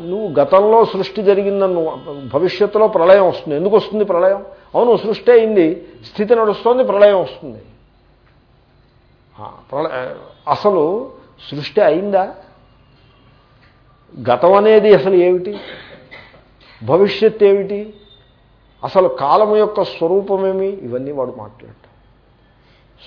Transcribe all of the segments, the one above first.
నువ్వు గతంలో సృష్టి జరిగిందని భవిష్యత్తులో ప్రళయం వస్తుంది. ఎందుకు వస్తుంది ప్రళయం? అవును సృష్టి అయింది. స్థితి నడుస్తోంది ప్రళయం వస్తుంది. ప్రళ అసలు సృష్టి అయిందా? గతం అనేది అసలు ఏమిటి? భవిష్యత్ ఏమిటి? అసలు కాలం యొక్క స్వరూపమేమి ఇవన్నీ వాడు మాట్లాడటం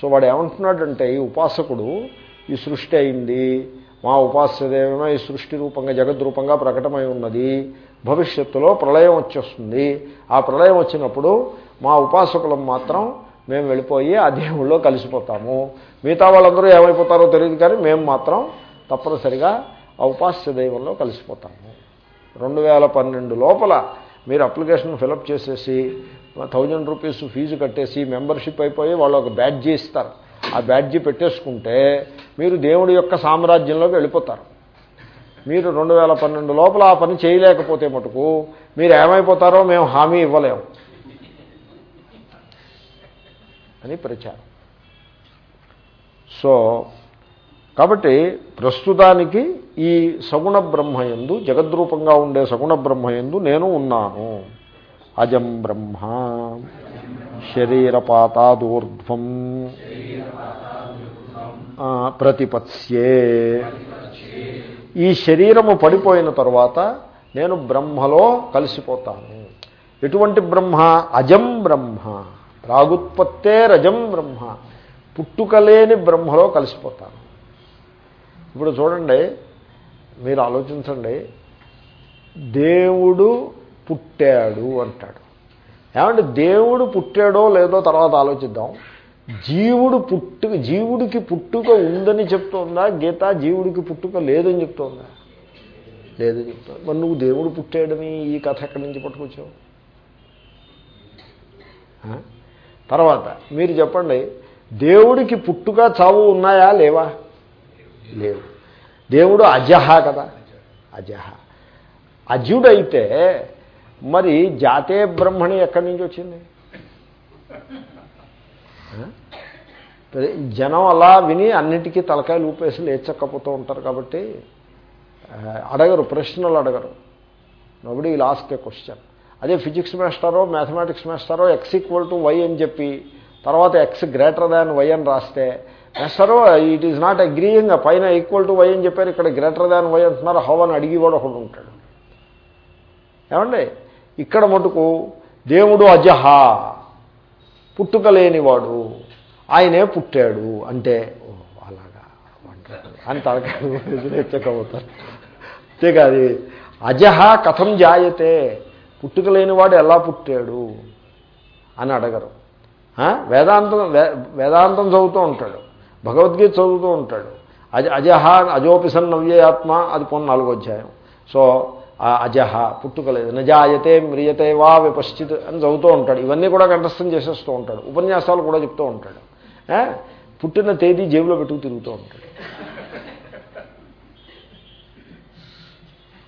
సో వాడు ఏమంటున్నాడంటే ఈ ఉపాసకుడు ఈ సృష్టి అయింది. మా ఉపాస్యదేమో ఈ సృష్టి రూపంగా జగద్రూపంగా ప్రకటమై ఉన్నది. భవిష్యత్తులో ప్రళయం వచ్చేస్తుంది. ఆ ప్రళయం వచ్చినప్పుడు మా ఉపాసకులం మాత్రం మేము వెళ్ళిపోయి ఆ దేవుళ్ళలో కలిసిపోతాము. మిగతా వాళ్ళందరూ ఏమైపోతారో తెలియదు కానీ మేము మాత్రం తప్పనిసరిగా ఆ ఉపాస్య దైవంలో కలిసిపోతాము. రెండు వేల పన్నెండు లోపల మీరు అప్లికేషన్ ఫిలప్ చేసేసి థౌజండ్ రూపీస్ ఫీజు కట్టేసి మెంబర్షిప్ అయిపోయి వాళ్ళు ఒక బ్యాడ్జీ ఇస్తారు. ఆ బ్యాడ్జీ పెట్టేసుకుంటే మీరు దేవుడి యొక్క సామ్రాజ్యంలోకి వెళ్ళిపోతారు. మీరు రెండు వేల పన్నెండు లోపల ఆ పని చేయలేకపోతే మటుకు మీరు ఏమైపోతారో మేము హామీ ఇవ్వలేము. అని ప్రచారం. సో కాబట్టి ప్రస్తుతానికి ఈ సగుణ బ్రహ్మయందు జగద్రూపంగా ఉండే సగుణ బ్రహ్మయందు నేను ఉన్నాను. అజం బ్రహ్మ. శరీరపాతాదూర్ధ్వం ప్రతిపత్స్యే. ఈ శరీరము పడిపోయిన తర్వాత నేను బ్రహ్మలో కలిసిపోతాను. ఎటువంటి బ్రహ్మ? అజం బ్రహ్మ. ప్రాగుత్పత్తే రజం బ్రహ్మ. పుట్టుకలేని బ్రహ్మలో కలిసిపోతాను. ఇప్పుడు చూడండి మీరు ఆలోచించండి. దేవుడు పుట్టాడు అంటాడు. ఏమంటే దేవుడు పుట్టాడో లేదో తర్వాత ఆలోచిద్దాం. జీవుడు పుట్టుక జీవుడికి పుట్టుక ఉందని చెప్తోందా? గీత జీవుడికి పుట్టుక లేదని చెప్తోందా? లేదని చెప్తోంది? మరి నువ్వు దేవుడు పుట్టాడని ఈ కథ ఎక్కడి నుంచి పట్టుకొచ్చావు? తర్వాత మీరు చెప్పండి దేవుడికి పుట్టుక చావు ఉన్నాయా లేవా? లేవు. దేవుడు అజహ కదా. అజహ. అజుడైతే మరి జాతే బ్రహ్మణి ఎక్కడి నుంచి వచ్చింది? జనం అలా విని అన్నిటికీ తలకాయలు ఊపేసి లేచక్కపోతూ ఉంటారు కాబట్టి అడగరు ప్రశ్నలు అడగరు. Nobody will ask a question అదే ఫిజిక్స్ మాస్టారో మ్యాథమెటిక్స్ మాస్టారో ఎక్స్ ఈక్వల్ టు వై అని చెప్పి తర్వాత ఎక్స్ గ్రేటర్ దాన్ వై అని రాస్తే master it is not agreeing పైన ఈక్వల్ టు వై అని చెప్పారు ఇక్కడ గ్రేటర్ దాన్ వై అంటున్నారు హౌ అని కూడా ఒకడు ఉంటాడు. ఏమండి? ఇక్కడ మటుకు దేవుడు అజహ పుట్టుక లేనివాడు ఆయనే పుట్టాడు అంటే ఓ అలాగా అని తలకాయ అంతేకాదు అజహ కథం జాయతే పుట్టుక లేనివాడు ఎలా పుట్టాడు అని అడగరు. వేదాంతం వే- వేదాంతం చదువుతూ ఉంటాడు. భగవద్గీత చదువుతూ ఉంటాడు. అజ అజహ అజోపిసన్ నవ్యేయాత్మ అది పొన్న నాలుగో అధ్యాయం. సో ఆ అజహ పుట్టుకలేదు. నజాయతే మ్రియతే వా విపశ్చిత్ అని చదువుతూ ఉంటాడు. ఇవన్నీ కూడా కంఠస్థం చేసేస్తూ ఉంటాడు. ఉపన్యాసాలు కూడా చెప్తూ ఉంటాడు. పుట్టిన తేదీ జేబులో పెట్టుకు తిరుగుతూ ఉంటాడు.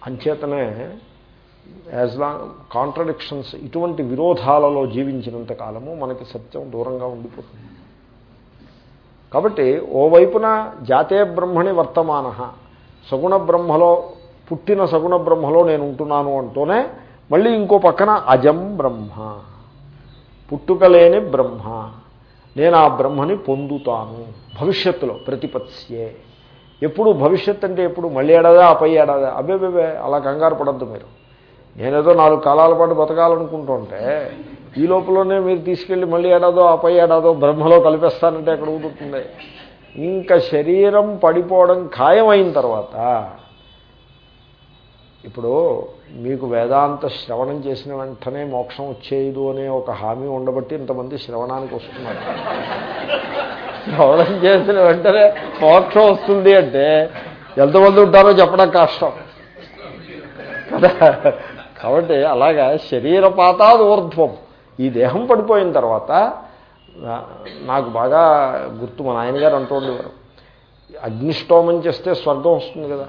అంచేతనే యాజ్ లాంగ్ కాంట్రడిక్షన్స్ ఇటువంటి విరోధాలలో జీవించినంత కాలము మనకి సత్యం దూరంగా ఉండిపోతుంది. కాబట్టి ఓవైపున జాతే బ్రహ్మణి వర్తమాన సగుణ బ్రహ్మలో పుట్టిన సగుణ బ్రహ్మలో నేను ఉంటున్నాను అంటూనే మళ్ళీ ఇంకో పక్కన అజం బ్రహ్మ. పుట్టుకలేని బ్రహ్మ. నేను ఆ బ్రహ్మని పొందుతాను. భవిష్యత్తులో ప్రతిపత్స్యే. ఎప్పుడు భవిష్యత్ అంటే ఎప్పుడు? మళ్ళీ ఏడాదా? ఆ పై ఏడాదా? అబ్బే అలా కంగారు పడద్దు మీరు. నేనేదో నాలుగు కాలాల పాటు బతకాలనుకుంటుంటే ఈ లోపలనే మీరు తీసుకెళ్ళి మళ్ళీ ఏడాదో ఆ పై ఏడాదో బ్రహ్మలో కలిపేస్తానంటే ఎక్కడ ఊదుతుంది? ఇంకా శరీరం పడిపోవడం ఖాయమైన తర్వాత ఇప్పుడు మీకు వేదాంత శ్రవణం చేసిన వెంటనే మోక్షం వచ్చేయదు అనే ఒక హామీ ఉండబట్టి ఇంతమంది శ్రవణానికి వస్తున్నారు. శ్రవణం చేసిన వెంటనే మోక్షం వస్తుంది అంటే ఎంతమంది ఉంటారో చెప్పడం కష్టం. కదా? కాబట్టి అలాగా శరీరపాతాది ఊర్ధ్వం. ఈ దేహం పడిపోయిన తర్వాత నాకు బాగా గుర్తు మా నాయనగారు అంటూ ఉండేవారు. అగ్నిష్టోమం చేస్తే స్వర్గం వస్తుంది కదా?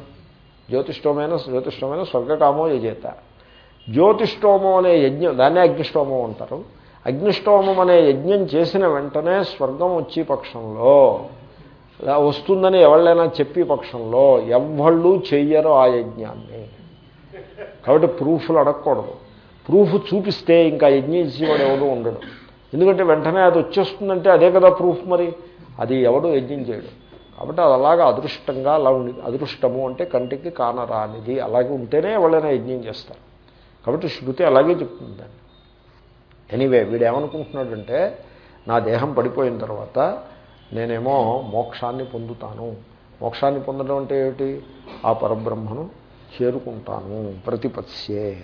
జ్యోతిష్టోమైన జ్యోతిష్టమైన స్వర్గకామో యజేత. జ్యోతిష్టోమం అనే యజ్ఞం దాన్నే అగ్నిష్టోమం అంటారు. అగ్నిష్టోమం అనే యజ్ఞం చేసిన వెంటనే స్వర్గం వచ్చే పక్షంలో వస్తుందని ఎవళ్ళైనా చెప్పి పక్షంలో ఎవ్వళ్ళు చెయ్యరు ఆ యజ్ఞాన్ని. కాబట్టి ప్రూఫ్లు అడగకూడదు. ప్రూఫ్ చూపిస్తే ఇంకా యజ్ఞం ఇచ్చేవాడు ఎవరు ఉండడు. ఎందుకంటే వెంటనే అది వచ్చేస్తుందంటే అదే కదా ప్రూఫ్ మరి. అది ఎవడు యజ్ఞం చేయడు. కాబట్టి అది అలాగా అదృష్టంగా అలా ఉండి అదృష్టము అంటే కంటికి కానరానిది అలాగే ఉంటేనే ఎవరైనా యజ్ఞం చేస్తారు. కాబట్టి శృతి అలాగే చెప్తుంది దాన్ని ఎనీవే వీడేమనుకుంటున్నాడంటే నా దేహం పడిపోయిన తర్వాత నేనేమో మోక్షాన్ని పొందుతాను. మోక్షాన్ని పొందడం అంటే ఏమిటి? ఆ పరబ్రహ్మను చేరుకుంటాను ప్రతిపత్స్యే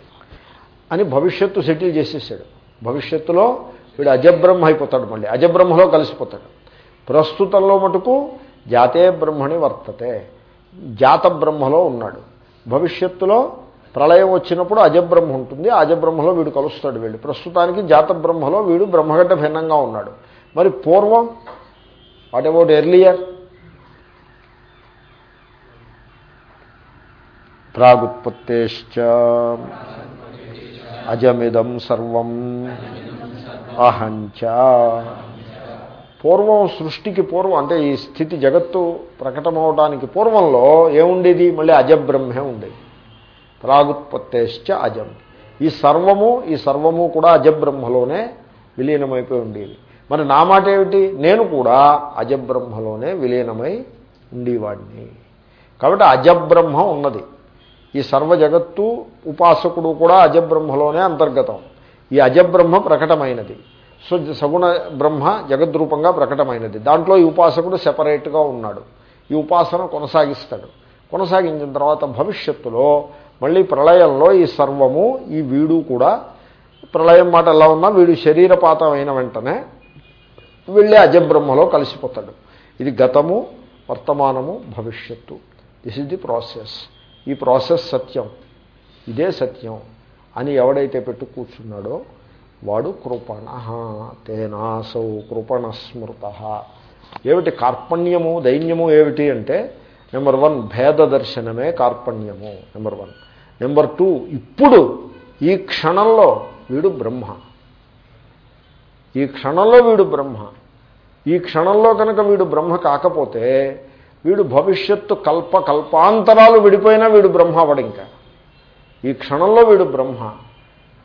అని భవిష్యత్తు సెటిల్ చేసేసాడు. భవిష్యత్తులో వీడు అజబ్రహ్మ అయిపోతాడు మళ్ళీ. అజబ్రహ్మలో కలిసిపోతాడు. ప్రస్తుతంలో మటుకు జాతే బ్రహ్మని వర్తతే. జాత బ్రహ్మలో ఉన్నాడు. భవిష్యత్తులో ప్రళయం వచ్చినప్పుడు అజబ్రహ్మ ఉంటుంది. అజబ్రహ్మలో వీడు కలుస్తాడు వీడు ప్రస్తుతానికి జాత బ్రహ్మలో వీడు బ్రహ్మగడ్డ భిన్నంగా ఉన్నాడు. మరి పూర్వం వాట్ అబౌట్ ఎర్లియర్ ప్రాగుత్పత్తేశ్చ. అజమిదం సర్వం. అహంచ పూర్వం సృష్టికి పూర్వం అంటే ఈ స్థితి జగత్తు ప్రకటమవడానికి పూర్వంలో ఏముండేది? మళ్ళీ అజబ్రహ్మే ఉండేది. ప్రాగుత్పత్తేశ్చ అజం. ఈ సర్వము ఈ సర్వము కూడా అజబ్రహ్మలోనే విలీనమైపోయి ఉండేది. మరి నా మాట ఏమిటి? నేను కూడా అజబ్రహ్మలోనే విలీనమై ఉండేవాడిని. కాబట్టి అజబ్రహ్మ ఉన్నది. ఈ సర్వ జగత్తు ఉపాసకుడు కూడా అజబ్రహ్మలోనే అంతర్గతం. ఈ అజబ్రహ్మ ప్రకటమైనది. సో సగుణ బ్రహ్మ జగద్రూపంగా ప్రకటమైనది. దాంట్లో ఈ ఉపాసకుడు సెపరేట్గా ఉన్నాడు. ఈ ఉపాసన కొనసాగిస్తాడు. కొనసాగించిన తర్వాత భవిష్యత్తులో మళ్ళీ ప్రళయంలో ఈ సర్వము ఈ వీడు కూడా ప్రళయం మాట ఎలా ఉన్నా వీడు శరీరపాతం అయిన వెంటనే వెళ్ళే అజబ్రహ్మలో కలిసిపోతాడు. ఇది గతము వర్తమానము భవిష్యత్తు. దిస్ ఇస్ ది ప్రాసెస్ ఈ ప్రాసెస్ సత్యం. ఇదే సత్యం అని ఎవడైతే పెట్టు కూర్చున్నాడో వాడు కృపణ. తేనాసౌ కృపణ స్మృత ఏమిటి కార్పణ్యము దైన్యము ఏమిటి అంటే నెంబర్ వన్ భేద దర్శనమే కార్పణ్యము నెంబర్ వన్. నెంబర్ టూ ఇప్పుడు ఈ క్షణంలో వీడు బ్రహ్మ. ఈ క్షణంలో వీడు బ్రహ్మ. ఈ క్షణంలో కనుక వీడు బ్రహ్మ కాకపోతే వీడు భవిష్యత్తు కల్ప కల్పాంతరాలు విడిపోయినా వీడు బ్రహ్మ అవడు ఇంకా. ఈ క్షణంలో వీడు బ్రహ్మ.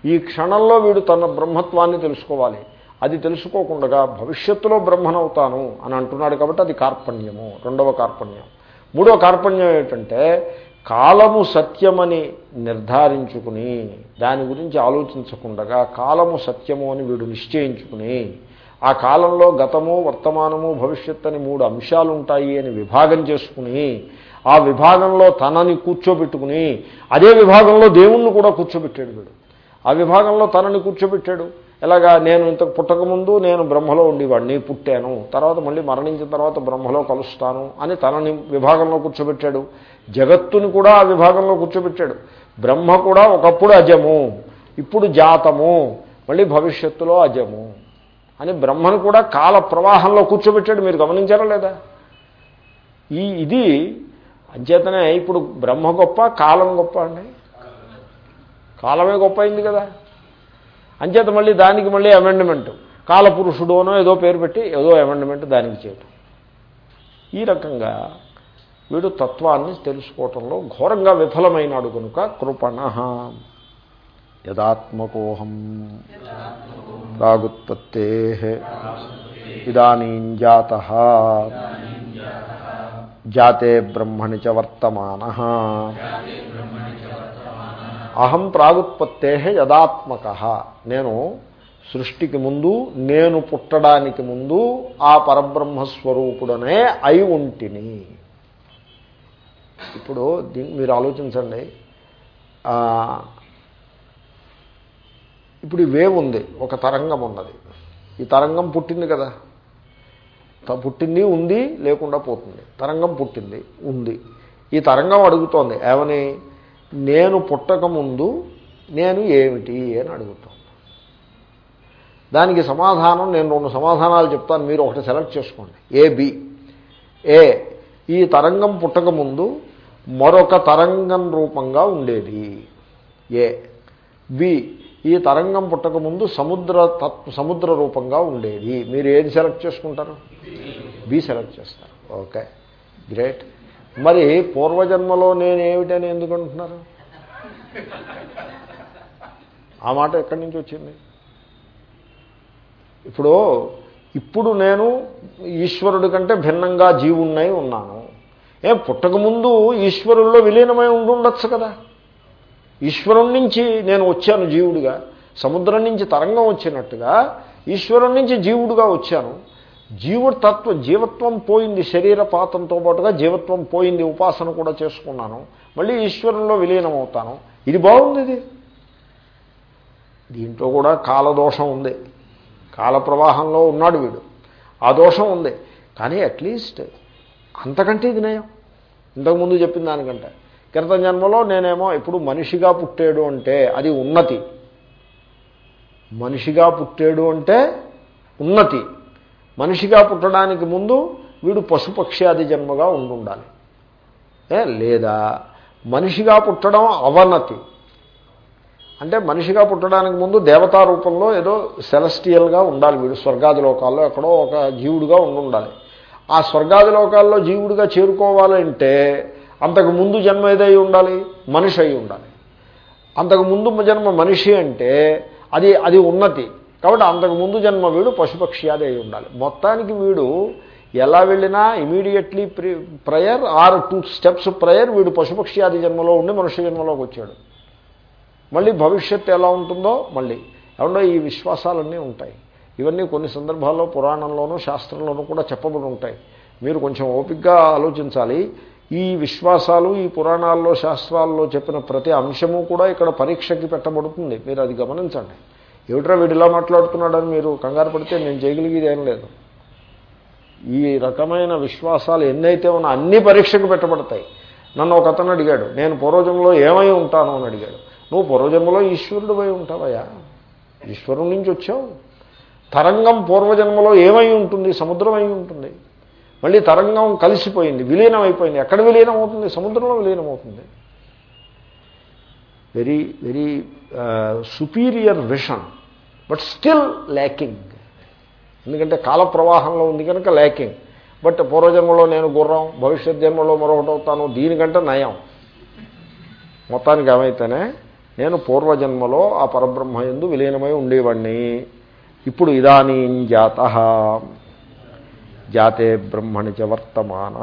ఈ క్షణంలో వీడు తన బ్రహ్మత్వాన్ని తెలుసుకోవాలి. అది తెలుసుకోకుండా భవిష్యత్తులో బ్రహ్మనవుతాను అని అంటున్నాడు కాబట్టి అది కార్పణ్యము రెండవ కార్పణ్యం. మూడవ కార్పణ్యం ఏమిటంటే కాలము సత్యమని నిర్ధారించుకుని దాని గురించి ఆలోచించకుండా కాలము సత్యము అని వీడు నిశ్చయించుకుని ఆ కాలంలో గతము వర్తమానము భవిష్యత్ అని మూడు అంశాలు ఉంటాయి అని విభాగం చేసుకుని ఆ విభాగంలో తనని కూర్చోబెట్టుకుని అదే విభాగంలో దేవుణ్ణి కూడా కూర్చోబెట్టాడు వీడు. ఆ విభాగంలో తనని కూర్చోబెట్టాడు. ఎలాగా నేను ఇంత పుట్టకముందు నేను బ్రహ్మలో ఉండేవాడిని పుట్టాను. తర్వాత మళ్ళీ మరణించిన తర్వాత బ్రహ్మలో కలుస్తాను అని తనని విభాగంలో కూర్చోబెట్టాడు. జగత్తుని కూడా ఆ విభాగంలో కూర్చోబెట్టాడు. బ్రహ్మ కూడా ఒకప్పుడు అజము ఇప్పుడు జాతము మళ్ళీ భవిష్యత్తులో అజము అని బ్రహ్మను కూడా కాల ప్రవాహంలో కూర్చోబెట్టాడు. మీరు గమనించారా లేదా? ఈ ఇది అంచేతనే ఇప్పుడు బ్రహ్మ గొప్ప కాలం గొప్ప అండి. కాలమే గొప్ప అయింది కదా. అంచేత మళ్ళీ దానికి మళ్ళీ అమెండ్మెంట్ కాలపురుషుడు అనో ఏదో పేరు పెట్టి ఏదో అమెండ్మెంట్ దానికి చేయటం. ఈ రకంగా వీడు తత్వాన్ని తెలుసుకోవటంలో ఘోరంగా విఫలమైనాడు కనుక కృపణ. యదాత్మకోహం ప్రాగుత్పత్తే ఇదానీం జాత. జాతే బ్రహ్మణి చ వర్తమాన. అహం ప్రాగుత్పత్తే యదాత్మక. నేను సృష్టికి ముందు నేను పుట్టడానికి ముందు ఆ పరబ్రహ్మస్వరూపుడనే అయి ఉంటిని. ఇప్పుడు దీన్ని మీరు ఆలోచించండి. ఇప్పుడు వేవ్ ఉంది ఒక తరంగం ఉన్నది. ఈ తరంగం పుట్టింది కదా. పుట్టింది ఉంది లేకుండా పోతుంది. తరంగం పుట్టింది ఉంది. ఈ తరంగం అడుగుతోంది ఏమని? నేను పుట్టకముందు నేను ఏమిటి అని అడుగుతాం. దానికి సమాధానం నేను రెండు సమాధానాలు చెప్తాను మీరు ఒకటి సెలెక్ట్ చేసుకోండి. A B. ఏ ఈ తరంగం పుట్టకముందు మరొక తరంగం రూపంగా ఉండేది. A B. ఈ తరంగం పుట్టకముందు సముద్ర తత్వ సముద్ర రూపంగా ఉండేది. మీరు ఏది సెలెక్ట్ చేసుకుంటారు? బి సెలెక్ట్ చేస్తారు. ఓకే. గ్రేట్. మరి పూర్వజన్మలో నేనేమిటని ఎందుకు అంటున్నారు ఆ మాట ఎక్కడి నుంచి వచ్చింది? ఇప్పుడు ఇప్పుడు నేను ఈశ్వరుడి కంటే భిన్నంగా జీవుణ్ణై ఉన్నాను. ఏ పుట్టకముందు ఈశ్వరుల్లో విలీనమై ఉండుండొచ్చు కదా. ఈశ్వరుడి నుంచి నేను వచ్చాను జీవుడిగా సముద్రం నుంచి తరంగం వచ్చినట్టుగా ఈశ్వరం నుంచి జీవుడుగా వచ్చాను. జీవుడు తత్వ జీవత్వం పోయింది శరీర పాతంతో పాటుగా జీవత్వం పోయింది ఉపాసన కూడా చేసుకున్నాను. మళ్ళీ ఈశ్వరంలో విలీనం అవుతాను ఇది బాగుంది ఇది. దీంట్లో కూడా కాలదోషం ఉంది. కాల ప్రవాహంలో ఉన్నాడు వీడు. ఆ దోషం ఉంది. కానీ అట్లీస్ట్ అంతకంటే ఇది నయం ఇంతకుముందు చెప్పిన దానికంటే. క్రితం జన్మలో నేనేమో ఇప్పుడు మనిషిగా పుట్టాడు అంటే అది ఉన్నతి. మనిషిగా పుట్టాడు అంటే ఉన్నతి. మనిషిగా పుట్టడానికి ముందు వీడు పశుపక్ష్యాది జన్మగా ఉండుండాలి. ఏ లేదా మనిషిగా పుట్టడం అవనతి. అంటే మనిషిగా పుట్టడానికి ముందు దేవతా రూపంలో ఏదో సెలస్టియల్గా ఉండాలి వీడు స్వర్గాది లోకాల్లో ఎక్కడో ఒక జీవుడుగా ఉండాలి ఆ స్వర్గాది లోకాల్లో జీవుడిగా చేరుకోవాలంటే అంతకు ముందు జన్మ ఏదై ఉండాలి? మనిషి అయి ఉండాలి. అంతకు ముందు జన్మ మనిషి అంటే అది అది ఉన్నతి. కాబట్టి అంతకు ముందు జన్మ వీడు పశుపక్ష్యాది అయి ఉండాలి. మొత్తానికి వీడు ఎలా వెళ్ళినా immediately prior or two steps prior వీడు పశుపక్షి ఆది జన్మలో ఉండి మనుష్య జన్మలోకి వచ్చాడు. మళ్ళీ భవిష్యత్తు ఎలా ఉంటుందో మళ్ళీ. ఏమన్నా ఈ విశ్వాసాలన్నీ ఉంటాయి. ఇవన్నీ కొన్ని సందర్భాల్లో పురాణంలోనూ శాస్త్రంలోనూ కూడా చెప్పబడి ఉంటాయి. మీరు కొంచెం ఓపికగా ఆలోచించాలి. ఈ విశ్వాసాలు ఈ పురాణాల్లో శాస్త్రాల్లో చెప్పిన ప్రతి అంశము కూడా ఇక్కడ పరీక్షకి పెట్టబడుతుంది. మీరు అది గమనించండి. ఏమిట్రా వీడు ఇలా మాట్లాడుతున్నాడని మీరు కంగారు పడితే నేను చేయగలిగేది ఏం లేదు. ఈ రకమైన విశ్వాసాలు ఎన్నైతే ఉన్నా అన్ని పరీక్షకు పెట్టబడతాయి. నన్ను ఒక అతను అడిగాడు నేను పూర్వజంలో ఏమై ఉంటాను అని అడిగాడు. నువ్వు పూర్వజన్మలో ఈశ్వరుడు పోయి ఉంటావయ్యా? ఈశ్వరుడి నుంచి వచ్చావు. తరంగం పూర్వజన్మలో ఏమై ఉంటుంది? సముద్రం అయి ఉంటుంది. మళ్ళీ తరంగం కలిసిపోయింది విలీనం అయిపోయింది ఎక్కడ విలీనం అవుతుంది సముద్రంలో విలీనం అవుతుంది very very superior vision but still lacking ఎందుకంటే కాల ప్రవాహంలో ఉంది కనుక ల్యాకింగ్ బట్ పూర్వజన్మలో నేను గుర్రం భవిష్యత్ జన్మలో మరొకటి అవుతాను దీనికంటే నయం. మొత్తానికి ఏమైతేనే నేను పూర్వజన్మలో ఆ పరబ్రహ్మ ఎందు విలీనమై ఉండేవాడిని ఇప్పుడు ఇదానీ జాత. జాతే బ్రహ్మణి చ వర్తమాన.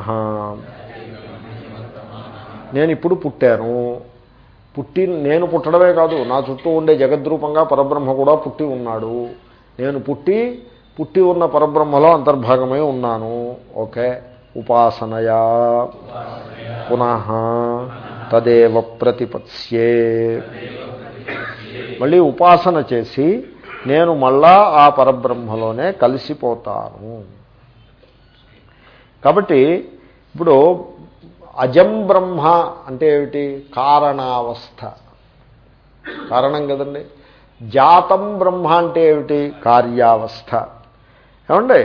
నేను ఇప్పుడు పుట్టాను. పుట్టి నేను పుట్టడమే కాదు నా చుట్టూ ఉండే జగద్రూపంగా పరబ్రహ్మ కూడా పుట్టి ఉన్నాడు. నేను పుట్టి పుట్టి ఉన్న పరబ్రహ్మలో అంతర్భాగమై ఉన్నాను. ఓకే. ఉపాసనయా. పునః తదేవ ప్రతిపత్స్యే. మళ్ళీ ఉపాసన చేసి నేను మళ్ళా ఆ పరబ్రహ్మలోనే కలిసిపోతాను. కాబట్టి ఇప్పుడు అజం బ్రహ్మ అంటే ఏమిటి? కారణావస్థ. కారణం కదండి. జాతం బ్రహ్మ అంటే ఏమిటి? కార్యావస్థ. ఏమండి?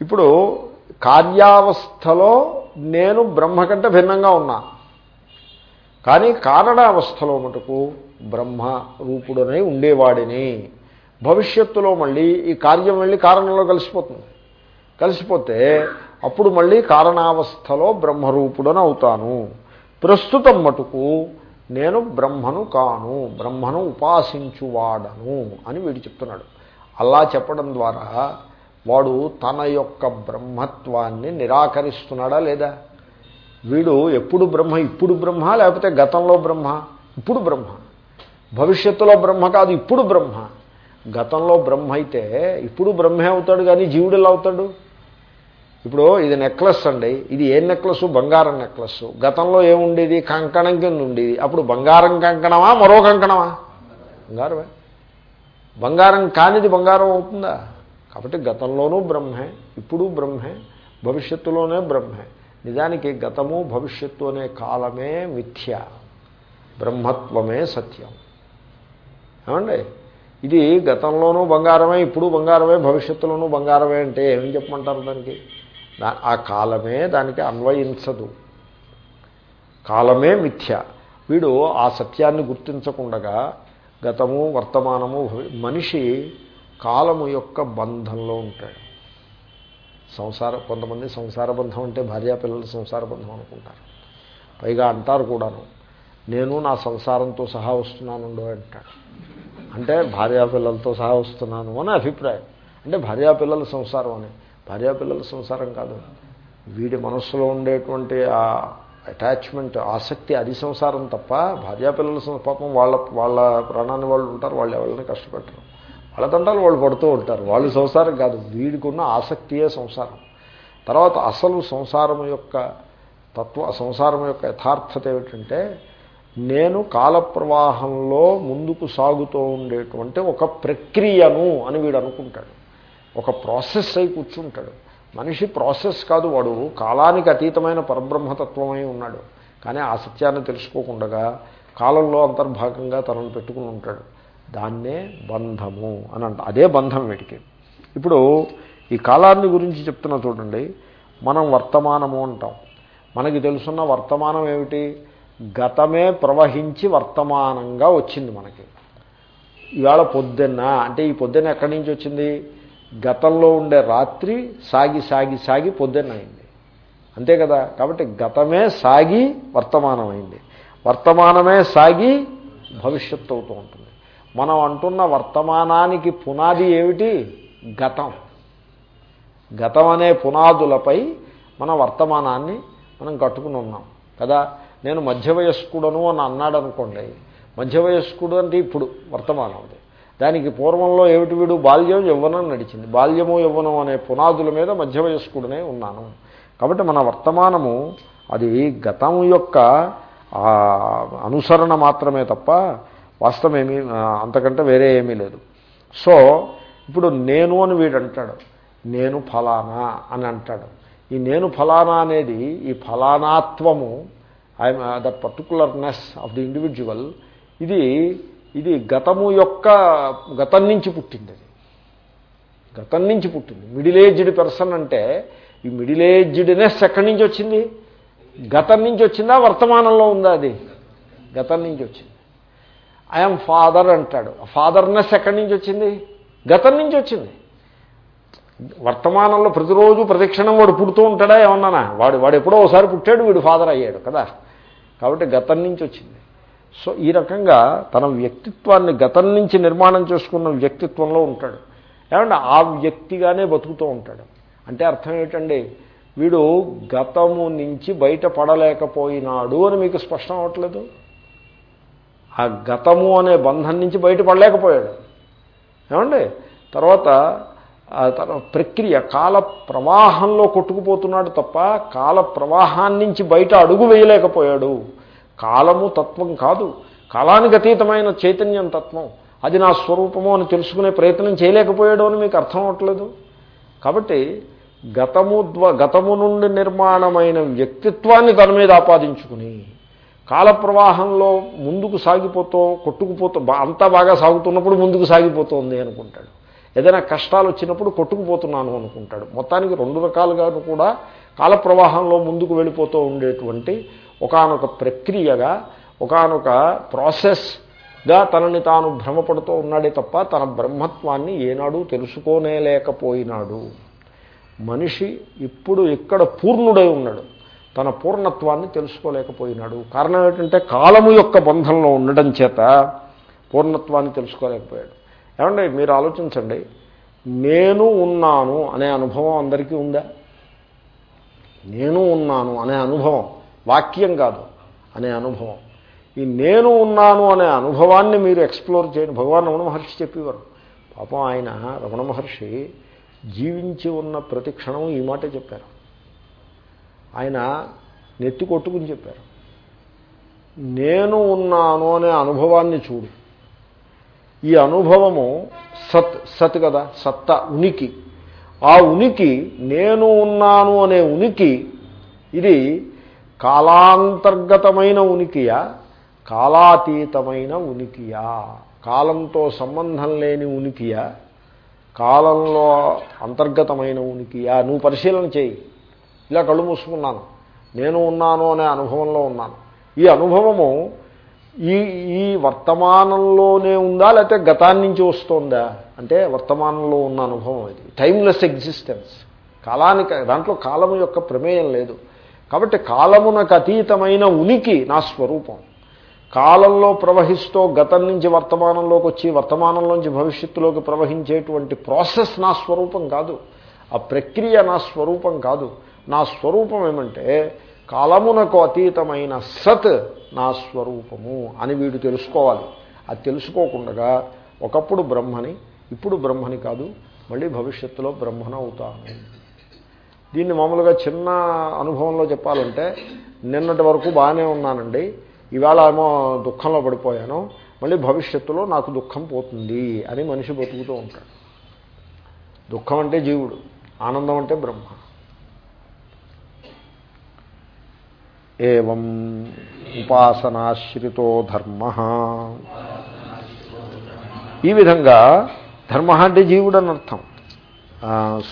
ఇప్పుడు కార్యావస్థలో నేను బ్రహ్మ కంటే భిన్నంగా ఉన్నా. కానీ కారణావస్థలో మటుకు బ్రహ్మ రూపుడనే ఉండేవాడిని. భవిష్యత్తులో మళ్ళీ ఈ కార్యం వెళ్ళి కారణంలో కలిసిపోతుంది. కలిసిపోతే అప్పుడు మళ్ళీ కారణావస్థలో బ్రహ్మరూపుడని అవుతాను. ప్రస్తుతం మటుకు నేను బ్రహ్మను కాను బ్రహ్మను ఉపాసించువాడను అని వీడు చెప్తున్నాడు. అలా చెప్పడం ద్వారా వాడు తన యొక్క బ్రహ్మత్వాన్ని నిరాకరిస్తున్నాడా లేదా? వీడు ఎప్పుడు బ్రహ్మ ఇప్పుడు బ్రహ్మ లేకపోతే గతంలో బ్రహ్మ? ఇప్పుడు బ్రహ్మ. భవిష్యత్తులో బ్రహ్మ కాదు ఇప్పుడు బ్రహ్మ. గతంలో బ్రహ్మ అయితే ఇప్పుడు బ్రహ్మే అవుతాడు కానీ జీవుడు ఎలా అవుతాడు? ఇప్పుడు ఇది నెక్లెస్ అండి. ఇది ఏ నెక్లెస్ బంగారం నెక్లెస్ గతంలో ఏముండేది? కంకణం కింద ఉండేది. అప్పుడు బంగారం కంకణమా? మరో కంకణమా? బంగారమే. బంగారం కానిది బంగారం అవుతుందా? కాబట్టి గతంలోనూ బ్రహ్మే ఇప్పుడు బ్రహ్మే భవిష్యత్తులోనే బ్రహ్మే. నిజానికి గతము భవిష్యత్తు అనే కాలమే మిథ్య. బ్రహ్మత్వమే సత్యం. ఏమండి? ఇది గతంలోనూ బంగారమే ఇప్పుడు బంగారమే భవిష్యత్తులోనూ బంగారమే అంటే ఏమని చెప్పమంటారు దానికి? ఆ కాలమే దానికి అన్వయించదు. కాలమే మిథ్య. వీడు ఆ సత్యాన్ని గుర్తించకుండగా గతము వర్తమానము మనిషి కాలము యొక్క బంధంలో ఉంటాడు. సంసార కొంతమంది సంసార బంధం అంటే భార్యాపిల్లల సంసార బంధం అనుకుంటారు. పైగా అంటారు కూడాను నేను నా సంసారంతో సహా వస్తున్నాను అంటాడు. అంటే భార్యాపిల్లలతో సహా వస్తున్నాను అని అభిప్రాయం. అంటే భార్యాపిల్లల సంసారం అని. భార్యాపిల్లల సంసారం కాదు. వీడి మనస్సులో ఉండేటువంటి ఆ అటాచ్మెంట్ ఆసక్తి అది సంసారం తప్ప భార్యాపిల్లల పాపం వాళ్ళ వాళ్ళ ప్రాణాన్ని వాళ్ళు ఉంటారు వాళ్ళు ఎవరిని కష్టపెట్టరు. వాళ్ళ తంటాలు వాళ్ళు పడుతూ ఉంటారు. వాళ్ళు సంసారం కాదు వీడికున్న ఆసక్తియే సంసారం. తర్వాత అసలు సంసారం యొక్క తత్వ సంసారం యొక్క యథార్థత ఏమిటంటే నేను కాలప్రవాహంలో ముందుకు సాగుతూ ఉండేటువంటి ఒక ప్రక్రియను అని వీడు అనుకుంటాడు. ఒక ప్రాసెస్ అయి కూర్చుంటాడు. మనిషి ప్రాసెస్ కాదు వాడు కాలానికి అతీతమైన పరబ్రహ్మతత్వమై ఉన్నాడు. కానీ ఆ సత్యాన్ని తెలుసుకోకుండా కాలంలో అంతర్భాగంగా తనను పెట్టుకుని ఉంటాడు. దాన్నే బంధము అని అంట. అదే బంధం వీటికి. ఇప్పుడు ఈ కాలాన్ని గురించి చెప్తున్నా చూడండి. మనం వర్తమానము అంటాం. మనకి తెలుసున్న వర్తమానం ఏమిటి? గతమే ప్రవహించి వర్తమానంగా వచ్చింది మనకి. ఇవాళ పొద్దున్న అంటే ఈ పొద్దున్న ఎక్కడి నుంచి వచ్చింది? గతంలో ఉండే రాత్రి సాగి సాగి సాగి పొద్దున్న అయింది అంతే కదా? కాబట్టి గతమే సాగి వర్తమానమైంది. వర్తమానమే సాగి భవిష్యత్తు అవుతూ ఉంటుంది. మనం అంటున్న వర్తమానానికి పునాది ఏమిటి? గతం. గతం అనే పునాదులపై మన వర్తమానాన్ని మనం కట్టుకుని ఉన్నాం. కదా? నేను మధ్య వయస్కుడను అని అన్నాడు అనుకోండి మధ్య వయస్కుడు అంటే ఇప్పుడు వర్తమానం అది. దానికి పూర్వంలో ఏమిటి వీడు బాల్యం యవ్వనం నడిచింది. బాల్యము యవ్వనం అనే పునాదుల మీద మధ్య వయస్కుడనే ఉన్నాను. కాబట్టి మన వర్తమానము అది గతం యొక్క అనుసరణ మాత్రమే తప్ప వాస్తవమేమీ అంతకంటే వేరే ఏమీ లేదు. సో ఇప్పుడు నేను అని వీడు అంటాడు. నేను ఫలానా అని అంటాడు. ఈ నేను ఫలానా అనేది ఈ ఫలానాత్వము I that particularness of the individual ఇది ఇది గతము యొక్క గతం నుంచి పుట్టింది అది. గతం నుంచి పుట్టింది. మిడిల్ ఏజ్డ్ పర్సన్ అంటే ఈ మిడిల్ ఏజ్డ్నెస్ ఎక్కడి నుంచి వచ్చింది? గతం నుంచి వచ్చిందా? వర్తమానంలో ఉందా అది? గతం నుంచి వచ్చింది. ఐఎమ్ ఫాదర్ అంటాడు. ఫాదర్నెస్ ఎక్కడి నుంచి వచ్చింది? గతం నుంచి వచ్చింది. వర్తమానంలో ప్రతిరోజు ప్రతిక్షణం వాడు పుడుతూ ఉంటాడా ఏమన్నానా? వాడు వాడు ఎప్పుడో ఒకసారి పుట్టాడు వీడు ఫాదర్ అయ్యాడు కదా. కాబట్టి గతం నుంచి వచ్చింది. సో ఈ రకంగా తన వ్యక్తిత్వాన్ని గతం నుంచి నిర్మాణం చేసుకున్న వ్యక్తిత్వంలో ఉంటాడు. ఏమంటే ఆ వ్యక్తిగానే బతుకుతూ ఉంటాడు. అంటే అర్థం ఏంటండి? వీడు గతము నుంచి బయటపడలేకపోయినాడు అని మీకు స్పష్టం అవ్వట్లేదు? ఆ గతము అనే బంధం నుంచి బయటపడలేకపోయాడు ఏమండి? తర్వాత తన ప్రక్రియ కాల ప్రవాహంలో కొట్టుకుపోతున్నాడు తప్ప కాల ప్రవాహాన్నించి బయట అడుగు వేయలేకపోయాడు. కాలము తత్వం కాదు. కాలానికి అతీతమైన చైతన్యం తత్వం. అది నా స్వరూపము అని తెలుసుకునే ప్రయత్నం చేయలేకపోయాడు అని మీకు అర్థం అవట్లేదు? కాబట్టి గతము గతము నుండి నిర్మాణమైన వ్యక్తిత్వాన్ని తన మీద ఆపాదించుకుని కాల ప్రవాహంలో ముందుకు సాగిపోతూ కొట్టుకుపోతూ అంతా బాగా సాగుతున్నప్పుడు ముందుకు సాగిపోతుంది అనుకుంటాడు. ఏదైనా కష్టాలు వచ్చినప్పుడు కొట్టుకుపోతున్నాను అనుకుంటాడు. మొత్తానికి రెండు రకాలుగా కూడా కాల ప్రవాహంలో ముందుకు వెళ్ళిపోతూ ఉండేటువంటి ఒకనొక ప్రక్రియగా ఒకనొక ప్రాసెస్గా తనని తాను భ్రమపడుతూ ఉన్నాడే తప్ప తన బ్రహ్మత్వాన్ని ఏనాడు తెలుసుకోనేలేకపోయినాడు మనిషి ఇప్పుడు ఇక్కడ పూర్ణుడై ఉన్నాడు? తన పూర్ణత్వాన్ని తెలుసుకోలేకపోయినాడు. కారణం ఏంటంటే కాలము యొక్క బంధంలో ఉండడం చేత పూర్ణత్వాన్ని తెలుసుకోలేకపోయాడు. ఏమండి మీరు ఆలోచించండి. నేను ఉన్నాను అనే అనుభవం అందరికీ ఉందా? నేను ఉన్నాను అనే అనుభవం. వాక్యం కాదు అనే అనుభవం. ఈ నేను ఉన్నాను అనే అనుభవాన్ని మీరు ఎక్స్ప్లోర్ చేయండి. భగవాన్ రమణ మహర్షి చెప్పేవారు. పాపం ఆయన రమణ మహర్షి జీవించి ఉన్న ప్రతి క్షణం ఈ మాటే చెప్పారు. ఆయన నెత్తి కొట్టుకుని చెప్పారు. నేను ఉన్నాను అనే అనుభవాన్ని చూడు. ఈ అనుభవము సత్ సత్ కదా సత్త ఉనికి. ఆ ఉనికి నేను ఉన్నాను అనే ఉనికి ఇది కాలాంతర్గతమైన ఉనికియా కాలాతీతమైన ఉనికియా. కాలంతో సంబంధం లేని ఉనికియా కాలంలో అంతర్గతమైన ఉనికియా. నువ్వు పరిశీలన చేయి. ఇలా కళ్ళు మూసుకున్నాను. నేను ఉన్నాను అనే అనుభవంలో ఉన్నాను. ఈ అనుభవము ఈ ఈ వర్తమానంలోనే ఉందా లేకపోతే గతాన్ని నుంచి వస్తుందా? అంటే వర్తమానంలో ఉన్న అనుభవం ఇది. టైమ్లెస్ ఎగ్జిస్టెన్స్ కాలానికి దాంట్లో కాలం యొక్క ప్రమేయం లేదు. కాబట్టి కాలమునకు అతీతమైన ఉనికి నా స్వరూపం. కాలంలో ప్రవహిస్తూ గతం నుంచి వర్తమానంలోకి వచ్చి వర్తమానంలోంచి భవిష్యత్తులోకి ప్రవహించేటువంటి ప్రాసెస్ నా స్వరూపం కాదు. ఆ ప్రక్రియ నా స్వరూపం కాదు. నా స్వరూపం ఏమంటే కాలమునకు అతీతమైన సత్ నా స్వరూపము అని వీడు తెలుసుకోవాలి. అది తెలుసుకోకుండా ఒకప్పుడు బ్రహ్మని ఇప్పుడు బ్రహ్మని కాదు మళ్ళీ భవిష్యత్తులో బ్రహ్మను అవుతాను దీన్ని మామూలుగా చిన్న అనుభవంలో చెప్పాలంటే నిన్నటి వరకు బాగానే ఉన్నానండి. ఇవాళ ఏమో దుఃఖంలో పడిపోయాను. మళ్ళీ భవిష్యత్తులో నాకు దుఃఖం పోతుంది అని మనిషి బతుకుతూ ఉంటాడు. దుఃఖం అంటే జీవుడు ఆనందం అంటే బ్రహ్మ. ఏం ఉపాసనాశ్రితో ధర్మ. ఈ విధంగా ధర్మ అంటే జీవుడు అని అర్థం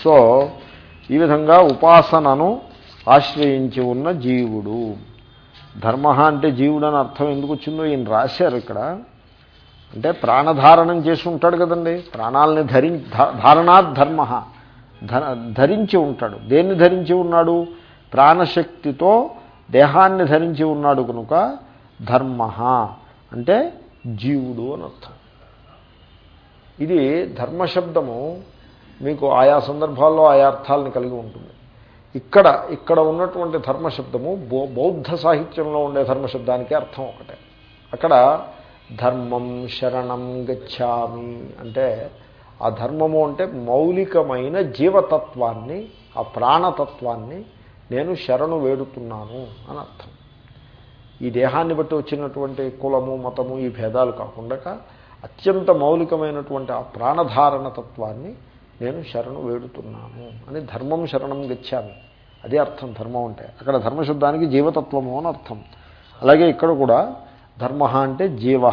సో ఈ విధంగా ఉపాసనను ఆశ్రయించి ఉన్న జీవుడు. ధర్మ అంటే జీవుడు అని అర్థం ఎందుకు వచ్చిందో ఈయన రాశారు ఇక్కడ. అంటే ప్రాణధారణం చేసి ఉంటాడు కదండి. ప్రాణాలని ధరి ధారణాత్ ధర్మ. ధరించి ఉంటాడు. దేన్ని ధరించి ఉన్నాడు? ప్రాణశక్తితో దేహాన్ని ధరించి ఉన్నాడు కనుక ధర్మ. అంటే జీవుడు అని అర్థం. ఇది ధర్మశబ్దము మీకు ఆయా సందర్భాల్లో ఆయా అర్థాలను కలిగి ఉంటుంది. ఇక్కడ ఇక్కడ ఉన్నటువంటి ధర్మశబ్దము బౌద్ధ సాహిత్యంలో ఉండే ధర్మశబ్దానికి అర్థం ఒకటే. అక్కడ ధర్మం శరణం గచ్చామి అంటే ఆ ధర్మము అంటే మౌలికమైన జీవతత్వాన్ని ఆ ప్రాణతత్వాన్ని నేను శరణు వేడుతున్నాను అని అర్థం. ఈ దేహాన్ని బట్టి వచ్చినటువంటి కులము మతము ఈ భేదాలు కాకుండా అత్యంత మౌలికమైనటువంటి ఆ ప్రాణధారణ తత్వాన్ని నేను శరణు వేడుతున్నాను అని ధర్మం శరణం గచ్చామి. అదే అర్థం ధర్మం అంటే. అక్కడ ధర్మశబ్దానికి జీవతత్వము అని అర్థం. అలాగే ఇక్కడ కూడా ధర్మ అంటే జీవ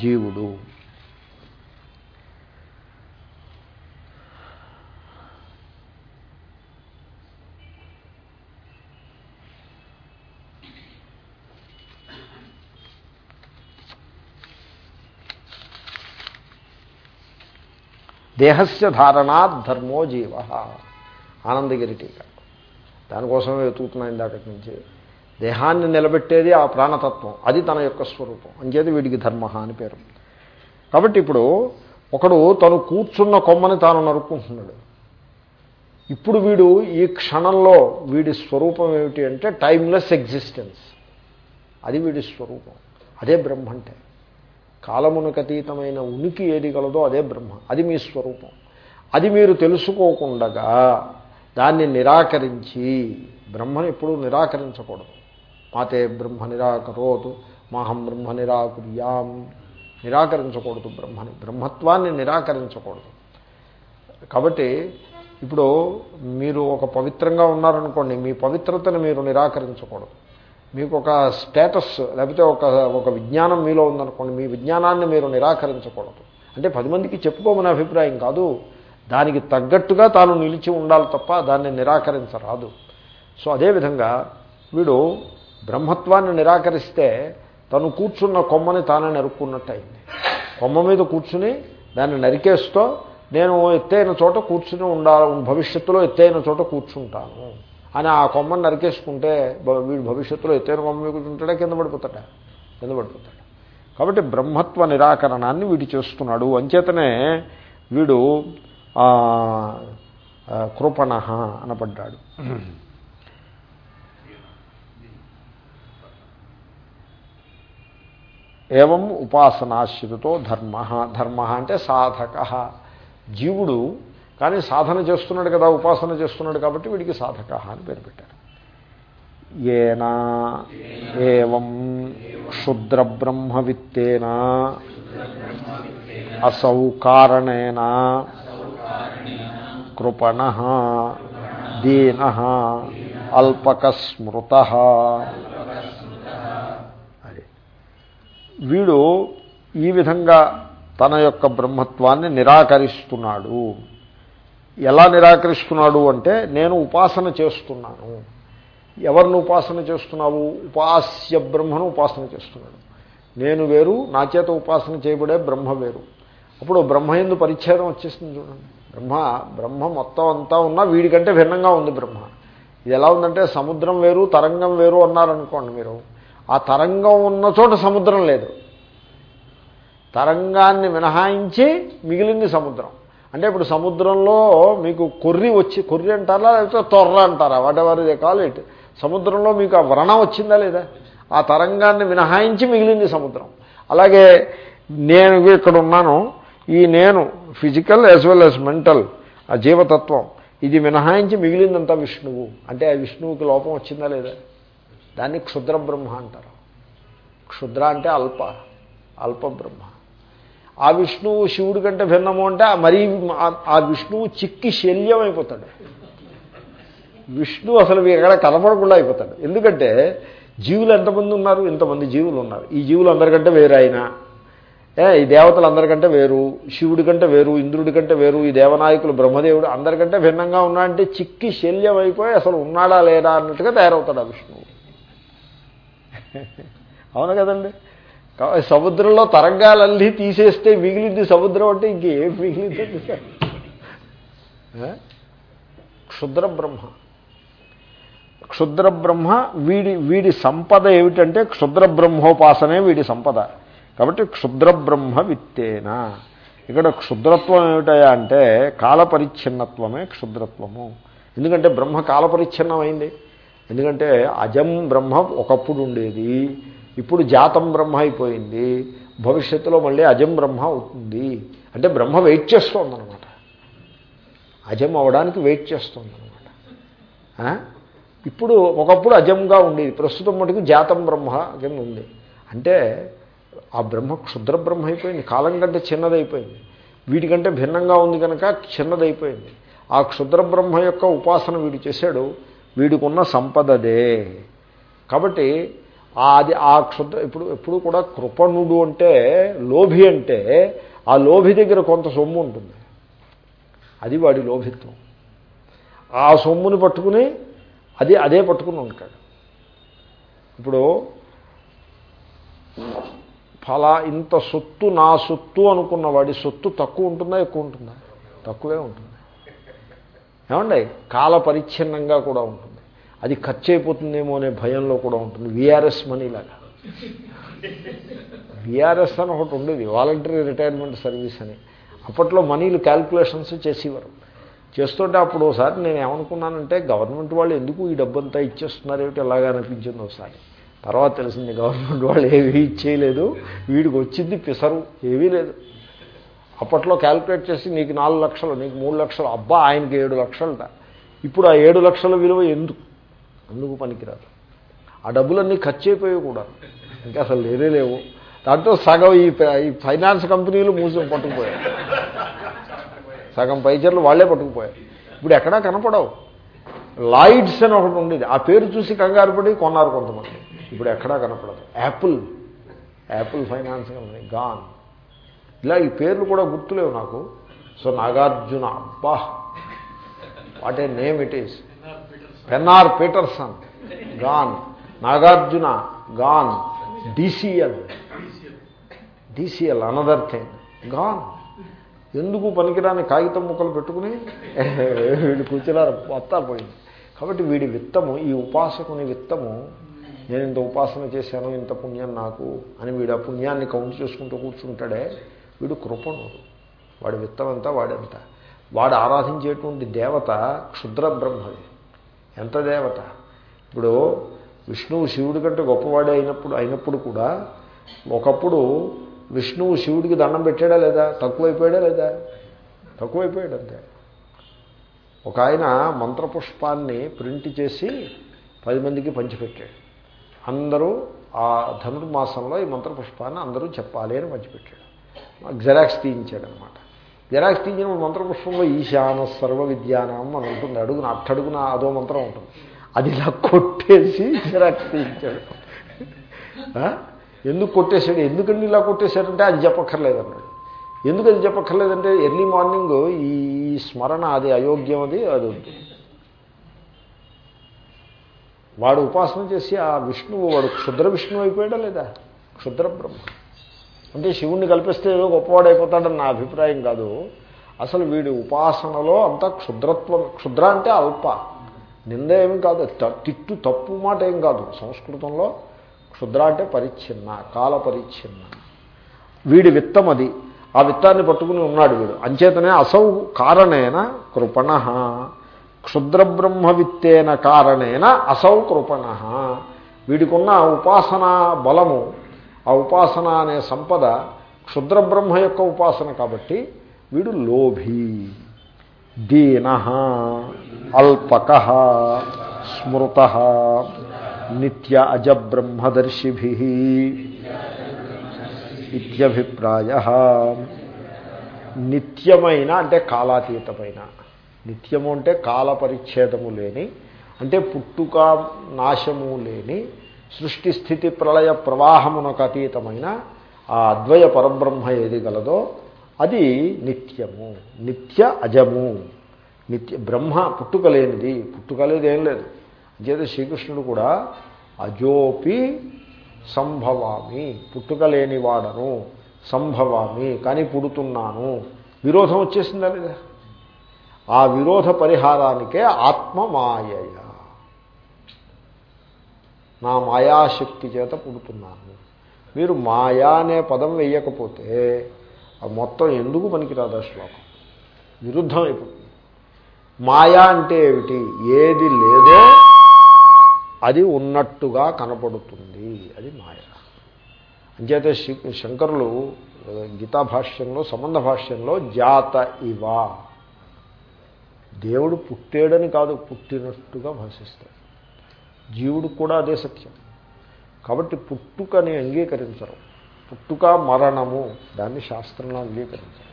జీవుడు. దేహస్య ధారణాత్ ధర్మో జీవ. ఆనందగిరి టీక. దానికోసమే వెతుకుతున్నాయి ఇందాకటి నుంచి. దేహాన్ని నిలబెట్టేది ఆ ప్రాణతత్వం. అది తన యొక్క స్వరూపం. అంచేది వీడికి ధర్మ అని పేరు. కాబట్టి ఇప్పుడు ఒకడు తను కూర్చున్న కొమ్మని తాను నరుక్కుంటున్నాడు. ఇప్పుడు వీడు ఈ క్షణంలో వీడి స్వరూపం ఏమిటి అంటే టైమ్లెస్ ఎగ్జిస్టెన్స్. అది వీడి స్వరూపం. అదే బ్రహ్మ అంటే కాలమునకు అతీతమైన ఉనికి ఏది కలదో అదే బ్రహ్మ. అది మీ స్వరూపం. అది మీరు తెలుసుకోకుండగా దాన్ని నిరాకరించి బ్రహ్మను ఎప్పుడూ నిరాకరించకూడదు. మాతే బ్రహ్మ నిరాకరోతు మాహం బ్రహ్మ నిరాకుర్యాం. నిరాకరించకూడదు బ్రహ్మని. బ్రహ్మత్వాన్ని నిరాకరించకూడదు. కాబట్టి ఇప్పుడు మీరు ఒక పవిత్రంగా ఉన్నారనుకోండి మీ పవిత్రతను మీరు నిరాకరించకూడదు. మీకు ఒక స్టేటస్ లేకపోతే ఒక ఒక విజ్ఞానం మీలో ఉందనుకోండి మీ విజ్ఞానాన్ని మీరు నిరాకరించకూడదు. అంటే పది మందికి చెప్పుకోమనే అభిప్రాయం కాదు. దానికి తగ్గట్టుగా తాను నిలిచి ఉండాలి తప్ప దాన్ని నిరాకరించరాదు. సో అదేవిధంగా వీడు బ్రహ్మత్వాన్ని నిరాకరిస్తే తను కూర్చున్న కొమ్మని తానే నరుక్కున్నట్టు అయింది కొమ్మ మీద కూర్చుని దాన్ని నరికేస్తూ నేను ఎత్తైన చోట కూర్చుని ఉండాలి భవిష్యత్తులో ఎత్తైన చోట కూర్చుంటాను. అని ఆ కొమ్మను నరికేసుకుంటే వీడు భవిష్యత్తులో ఎత్తైన కొమ్మ మీద కూర్చుంటాడా కింద పడిపోతాడా? కింద పడిపోతాడు. కాబట్టి బ్రహ్మత్వ నిరాకరణాన్ని వీడు చేస్తున్నాడు. అంచేతనే వీడు కృపణ అనబడ్డాడు ఏవం ఉపాసనాశ్రితో ధర్మ. ధర్మ అంటే సాధక. జీవుడు కానీ సాధన చేస్తున్నాడు కదా ఉపాసన చేస్తున్నాడు కాబట్టి వీడికి సాధక అని పేరు పెట్టారు. ఏనా ఏం క్షుద్రబ్రహ్మవిత్తేన అసౌ కారణేన కృపణ దీన అల్పకస్మృత. అది వీడు ఈ విధంగా తన యొక్క బ్రహ్మత్వాన్ని నిరాకరిస్తున్నాడు. ఎలా నిరాకరిస్తున్నాడు అంటే నేను ఉపాసన చేస్తున్నాను. ఎవరిని ఉపాసన చేస్తున్నావు? ఉపాస్య బ్రహ్మను ఉపాసన చేస్తున్నాడు. నేను వేరు నా చేత ఉపాసన చేయబడే బ్రహ్మ వేరు. అప్పుడు బ్రహ్మ ఎందు పరిచ్ఛేదం వచ్చేస్తుంది చూడండి. బ్రహ్మ బ్రహ్మ మొత్తం అంతా ఉన్నా వీడికంటే భిన్నంగా ఉంది బ్రహ్మ. ఇది ఎలా ఉందంటే సముద్రం వేరు తరంగం వేరు అన్నారనుకోండి మీరు. ఆ తరంగం ఉన్న చోట సముద్రం లేదు. తరంగాన్ని మినహాయించి మిగిలింది సముద్రం. అంటే ఇప్పుడు సముద్రంలో మీకు కొర్రి వచ్చి కొర్రి అంటారా లేకపోతే తొర్ర అంటారా whatever they call it సముద్రంలో మీకు ఆ వ్రణం వచ్చిందా లేదా? ఆ తరంగాన్ని మినహాయించి మిగిలింది సముద్రం. అలాగే నేను ఇక్కడ ఉన్నాను ఈ నేను physical as well as mental ఆ జీవతత్వం ఇది మినహాయించి మిగిలిందంతా విష్ణువు. అంటే ఆ విష్ణువుకి లోపం వచ్చిందా లేదా? దాన్ని క్షుద్ర బ్రహ్మ అంటారు. క్షుద్ర అంటే అల్ప అల్ప బ్రహ్మ. ఆ విష్ణువు శివుడి కంటే భిన్నము అంటే మరీ ఆ విష్ణువు చిక్కి శల్యం అయిపోతాడు. విష్ణు అసలు ఎక్కడ కనపడకుండా అయిపోతాడు. ఎందుకంటే జీవులు ఎంతమంది ఉన్నారు? ఇంతమంది జీవులు ఉన్నారు. ఈ జీవులు అందరికంటే వేరు ఆయన. ఈ దేవతలు అందరికంటే వేరు శివుడి కంటే వేరు ఇంద్రుడి కంటే వేరు ఈ దేవనాయకులు బ్రహ్మదేవుడు అందరికంటే భిన్నంగా ఉన్నాడంటే చిక్కి శల్యం అయిపోయి అసలు ఉన్నాడా లేడా అన్నట్టుగా తయారవుతాడు ఆ విష్ణువు. అవును కదండి? సముద్రంలో తరంగాలన్నీ తీసేస్తే మిగిలింది సముద్రం అంటే ఇంకేం మిగిలింది? క్షుద్ర బ్రహ్మ. క్షుద్ర బ్రహ్మ వీడి వీడి సంపద ఏమిటంటే క్షుద్ర బ్రహ్మోపాసనే వీడి సంపద. కాబట్టి క్షుద్ర బ్రహ్మ విత్తేన. ఇక్కడ క్షుద్రత్వం ఏమిటయా అంటే కాలపరిచ్ఛిన్నత్వమే క్షుద్రత్వము. ఎందుకంటే బ్రహ్మ కాలపరిచ్ఛిన్నమైంది ఎందుకంటే అజం బ్రహ్మ ఒకప్పుడు ఉండేది. ఇప్పుడు జాతం బ్రహ్మ అయిపోయింది భవిష్యత్తులో మళ్ళీ అజం బ్రహ్మ అవుతుంది. అంటే బ్రహ్మ వెయిట్ చేస్తోందనమాట అజం అవడానికి వెయిట్ చేస్తోందనమాట ఇప్పుడు ఒకప్పుడు అజంగా ఉండేది ప్రస్తుతం మటుకు జాతం బ్రహ్మ కింద ఉంది. అంటే ఆ బ్రహ్మ క్షుద్ర బ్రహ్మ అయిపోయింది కాలం కంటే చిన్నదైపోయింది. వీటికంటే భిన్నంగా ఉంది కనుక చిన్నదైపోయింది. ఆ క్షుద్ర బ్రహ్మ యొక్క ఉపాసన వీడు చేశాడు వీడికున్న సంపదదే. కాబట్టి అది ఆ క్షుద్ర ఇప్పుడు ఎప్పుడు కూడా కృపణుడు అంటే లోభి అంటే ఆ లోభి దగ్గర కొంత సొమ్ము ఉంటుంది. అది వాడి లోభిత్వం. ఆ సొమ్ముని పట్టుకుని అది అదే పట్టుకుని ఉంటాడు. ఇప్పుడు ఫలా ఇంత సొత్తు నా సొత్తు అనుకున్న వాడి సొత్తు తక్కువ ఉంటుందా ఎక్కువ ఉంటుందా? తక్కువే ఉంటుంది. ఏమండి? కాల పరిచ్ఛిన్నంగా కూడా ఉంటుంది. అది ఖర్చు అయిపోతుందేమో అనే భయంలో కూడా ఉంటుంది. విఆర్ఎస్ మనీలాగా విఆర్ఎస్ అని ఒకటి ఉండేది. వాలంటరీ రిటైర్మెంట్ సర్వీస్ అని. అప్పట్లో మనీలు క్యాల్కులేషన్స్ చేసేవారు. చేస్తుంటే అప్పుడు ఒకసారి నేను ఏమనుకున్నానంటే గవర్నమెంట్ వాళ్ళు ఎందుకు ఈ డబ్బంతా ఇచ్చేస్తున్నారు? ఏమిటి ఎలాగా అనిపించింది ఒకసారి తర్వాత తెలిసింది గవర్నమెంట్ వాళ్ళు ఏమీ ఇచ్చేయలేదు. వీడికి వచ్చింది పిసరు. ఏమీ లేదు. అప్పట్లో క్యాల్కులేట్ చేసి నీకు నాలుగు లక్షలు నీకు మూడు లక్షలు. అబ్బా ఆయనకి ఏడు లక్షలట. ఇప్పుడు ఆ ఏడు లక్షల విలువ ఎందుకు? అందుకు పనికిరాదు. ఆ డబ్బులన్నీ ఖర్చు అయిపోయి కూడా. ఇంకా అసలు లేదే లేవు. దాంట్లో సగం ఈ ఫైనాన్స్ కంపెనీలు మూసి పట్టుకుపోయాయి. సగం పైచర్లు వాళ్ళే పట్టుకుపోయారు ఇప్పుడు ఎక్కడా కనపడవు. లాయిడ్స్ అని ఒకటి ఉండేది. ఆ పేరు చూసి కంగారు పడి కొన్నారు కొంతమంది. ఇప్పుడు ఎక్కడా కనపడదు. Apple Apple finance company gone ఇలా ఈ పేర్లు కూడా గుర్తులేవు నాకు. సో నాగార్జున. అబ్బా! What a name it is. Pennar Peterson gone Nagarjuna gone DCL DCL another thing gone ఎందుకు పనికిరాని కాగితం ముక్కలు పెట్టుకుని? వీడు కూర్చున్నారు మొత్తం పోయింది కాబట్టి వీడి విత్తము ఈ ఉపాసకుని విత్తము నేను ఇంత ఉపాసన చేశాను ఇంత పుణ్యం నాకు అని వీడు ఆ పుణ్యాన్ని కౌంట్ చేసుకుంటూ కూర్చుంటాడే వీడు కృపణుడు. వాడి విత్తమంతా వాడంతా వాడు ఆరాధించేటువంటి దేవత క్షుద్ర బ్రహ్మది ఎంత దేవత? ఇప్పుడు విష్ణువు శివుడి కంటే గొప్పవాడే అయినప్పుడు అయినప్పుడు కూడా ఒకప్పుడు విష్ణువు శివుడికి దండం పెట్టాడా లేదా? తక్కువైపోయాడా లేదా? తక్కువైపోయాడు అంతే. ఒక ఆయన మంత్రపుష్పాన్ని ప్రింట్ చేసి పది మందికి పంచిపెట్టాడు. అందరూ ఆ ధనుర్మాసంలో ఈ మంత్రపుష్పాన్ని అందరూ చెప్పాలి అని పంచిపెట్టాడు. జెరాక్స్ తీయించాడు అనమాట మంత్రపుష్పంలో ఈశాన సర్వ విద్యానం అని ఉంటుంది. అడుగున అట్టడుగున అదో మంత్రం ఉంటుంది. అది ఇలా కొట్టేసి జెరాక్స్ ఎందుకు కొట్టేశాడు? ఎందుకండి ఇలా కొట్టేశాడంటే అది చెప్పక్కర్లేదు అన్నాడు. ఎందుకు అది చెప్పక్కర్లేదంటే ఎర్లీ మార్నింగ్ ఈ స్మరణ అది అయోగ్యం అది అది వాడు ఉపాసన చేసి ఆ విష్ణువు వాడు క్షుద్ర విష్ణువు అయిపోయాడా లేదా? క్షుద్ర బ్రహ్మ. అంటే శివుణ్ణి కల్పిస్తే ఏదో గొప్పవాడైపోతాడని నా అభిప్రాయం కాదు. అసలు వీడి ఉపాసనలో అంత క్షుద్రత్వం క్షుద్ర అంటే అల్ప. నింద ఏమి కాదు. తిట్టు తప్పు మాట ఏం కాదు. సంస్కృతంలో క్షుద్ర అంటే పరిచ్ఛిన్న కాల పరిచ్ఛిన్న. వీడి విత్తం అది. ఆ విత్తాన్ని పట్టుకుని ఉన్నాడు వీడు. అంచేతనే అసౌ కారణేన కృపణ. క్షుద్రబ్రహ్మ విత్తేన కారణేన అసౌ కృపణ. వీడికున్న ఉపాసనా బలము ఆ ఉపాసన అనే సంపద క్షుద్రబ్రహ్మ యొక్క ఉపాసన కాబట్టి వీడు లోభీ. దీన అల్పక స్మృత నిత్య అజబ్రహ్మదర్శిభి ఇత్యభిప్రాయ. నిత్యమైన అంటే కాలాతీతమైన. నిత్యము అంటే కాల పరిచ్ఛేదము లేని అంటే పుట్టుక నాశము లేని సృష్టి స్థితి ప్రళయ ప్రవాహమునకు అతీతమైన ఆ అద్వయ పరబ్రహ్మ ఏది గలదో అది నిత్యము. నిత్య అజము. నిత్య బ్రహ్మ పుట్టుక లేనిది. పుట్టుక లేదు ఏం లేదు. అంచేత శ్రీకృష్ణుడు కూడా అజోపి సంభవామి. పుట్టుక లేనివాడను సంభవామి. కానీ పుడుతున్నాను. విరోధం వచ్చేసిందా లేదా? ఆ విరోధ పరిహారానికే ఆత్మ నా మాయాశక్తి చేత పుడుతున్నాను. మీరు మాయా అనే పదం వేయకపోతే ఆ మొత్తం ఎందుకు పనికిరాదు ఆ శ్లోకం? విరుద్ధం అయిపోతుంది మాయా అంటే ఏమిటి? ఏది లేదో అది ఉన్నట్టుగా కనపడుతుంది. అది మాయ. అంచేతే శంకరులు గీతా భాష్యంలో సంబంధ భాష్యంలో జాత ఇవా. దేవుడు పుట్టేడని కాదు పుట్టినట్టుగా భాషిస్తాడు జీవుడు కూడా అదే సత్యం. కాబట్టి పుట్టుకని అంగీకరించరు. పుట్టుక మరణము దాన్ని శాస్త్రంలో అంగీకరించరు.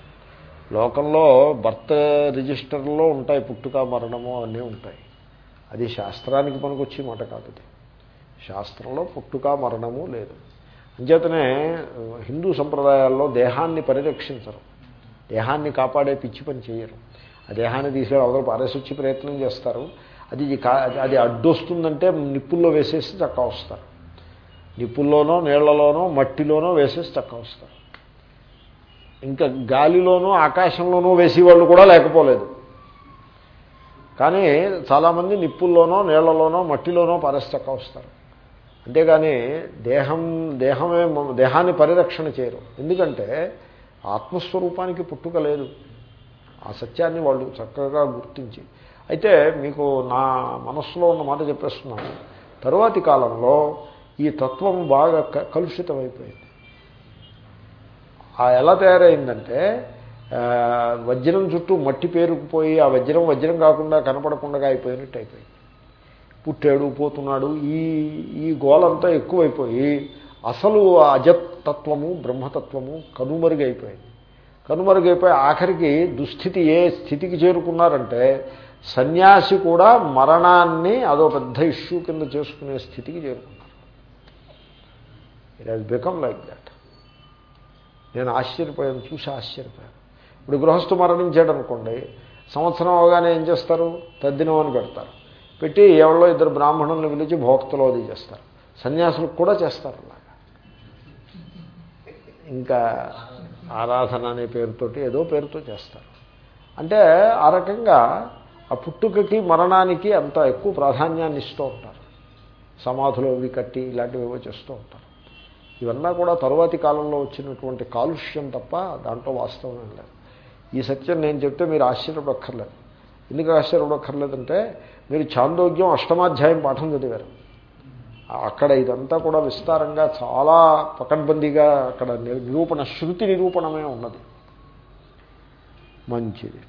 లోకంలో బర్త్ రిజిస్టర్లో ఉంటాయి పుట్టుక మరణము అన్నీ ఉంటాయి. అది శాస్త్రానికి పనికొచ్చి మాట కాదు అది. శాస్త్రంలో పుట్టుక మరణము లేదు. అంచేతనే హిందూ సంప్రదాయాల్లో దేహాన్ని పరిరక్షించరు. దేహాన్ని కాపాడే పిచ్చి పని చేయరు. ఆ దేహాన్ని తీసేవాళ్ళు అవతల పారేసొచ్చి ప్రయత్నం చేస్తారు. అది అది అడ్డొస్తుందంటే నిప్పుల్లో వేసేసి చక్క వస్తారు. నిప్పుల్లోనో నీళ్ళలోనో మట్టిలోనో వేసేసి చక్క వస్తారు. ఇంకా గాలిలోనూ ఆకాశంలోనూ వేసేవాళ్ళు కూడా లేకపోలేదు. కానీ చాలామంది నిప్పుల్లోనో నీళ్ళలోనో మట్టిలోనో పారేసి చక్క వస్తారు. అంతేగాని దేహం దేహమే దేహాన్ని పరిరక్షణ చేయరు. ఎందుకంటే ఆత్మస్వరూపానికి పుట్టుక లేదు. ఆ సత్యాన్ని వాళ్ళు చక్కగా గుర్తించి అయితే మీకు నా మనస్సులో ఉన్న మాట చెప్పేస్తున్నాను. తరువాతి కాలంలో ఈ తత్వం బాగా కలుషితమైపోయింది. ఎలా తయారైందంటే వజ్రం చుట్టూ మట్టి పేరుకుపోయి ఆ వజ్రం వజ్రం కాకుండా కనపడకుండా అయిపోయినట్టు అయిపోయింది. పుట్టాడు పోతున్నాడు ఈ ఈ గోలంతా ఎక్కువైపోయి అసలు అజతత్వము బ్రహ్మతత్వము కనుమరుగైపోయింది. కనుమరుగైపోయి ఆఖరికి దుస్థితి ఏ స్థితికి చేరుకున్నారంటే సన్యాసి కూడా మరణాన్ని అదో పెద్ద ఇష్యూ కింద చేసుకునే స్థితికి చేరుకున్నారు it has become like that నేను ఆశ్చర్యపోయాను చూసి ఆశ్చర్యపోయాను. ఇప్పుడు గృహస్థు మరణించాడు అనుకోండి సంవత్సరం అవగానే ఏం చేస్తారు? తద్దినం అని పెడతారు. పెట్టి ఎవరో ఇద్దరు బ్రాహ్మణులను పిలిచి భోక్తలో అది చేస్తారు. సన్యాసులకు కూడా చేస్తారు అలాగా. ఇంకా ఆరాధన అనే పేరుతోటి ఏదో పేరుతో చేస్తారు. అంటే ఆ రకంగా ఆ పుట్టుకకి మరణానికి అంత ఎక్కువ ప్రాధాన్యాన్ని ఇస్తూ ఉంటారు. సమాధులు అవి కట్టి ఇలాంటివి ఏవో చేస్తూ ఉంటారు. ఇవన్నా కూడా తరువాతి కాలంలో వచ్చినటువంటి కాలుష్యం తప్ప దాంట్లో వాస్తవం లేదు. ఈ సత్యం నేను చెప్తే మీరు ఆశ్చర్యపడక్కర్లేదు. ఎందుకు ఆశ్చర్యపడక్కర్లేదంటే మీరు చాందోగ్యం అష్టమాధ్యాయం పాఠం చదివారు. అక్కడ ఇదంతా కూడా విస్తారంగా చాలా పకడ్బందీగా అక్కడ నిరూపణ శృతి నిరూపణమే ఉన్నది. మంచిది.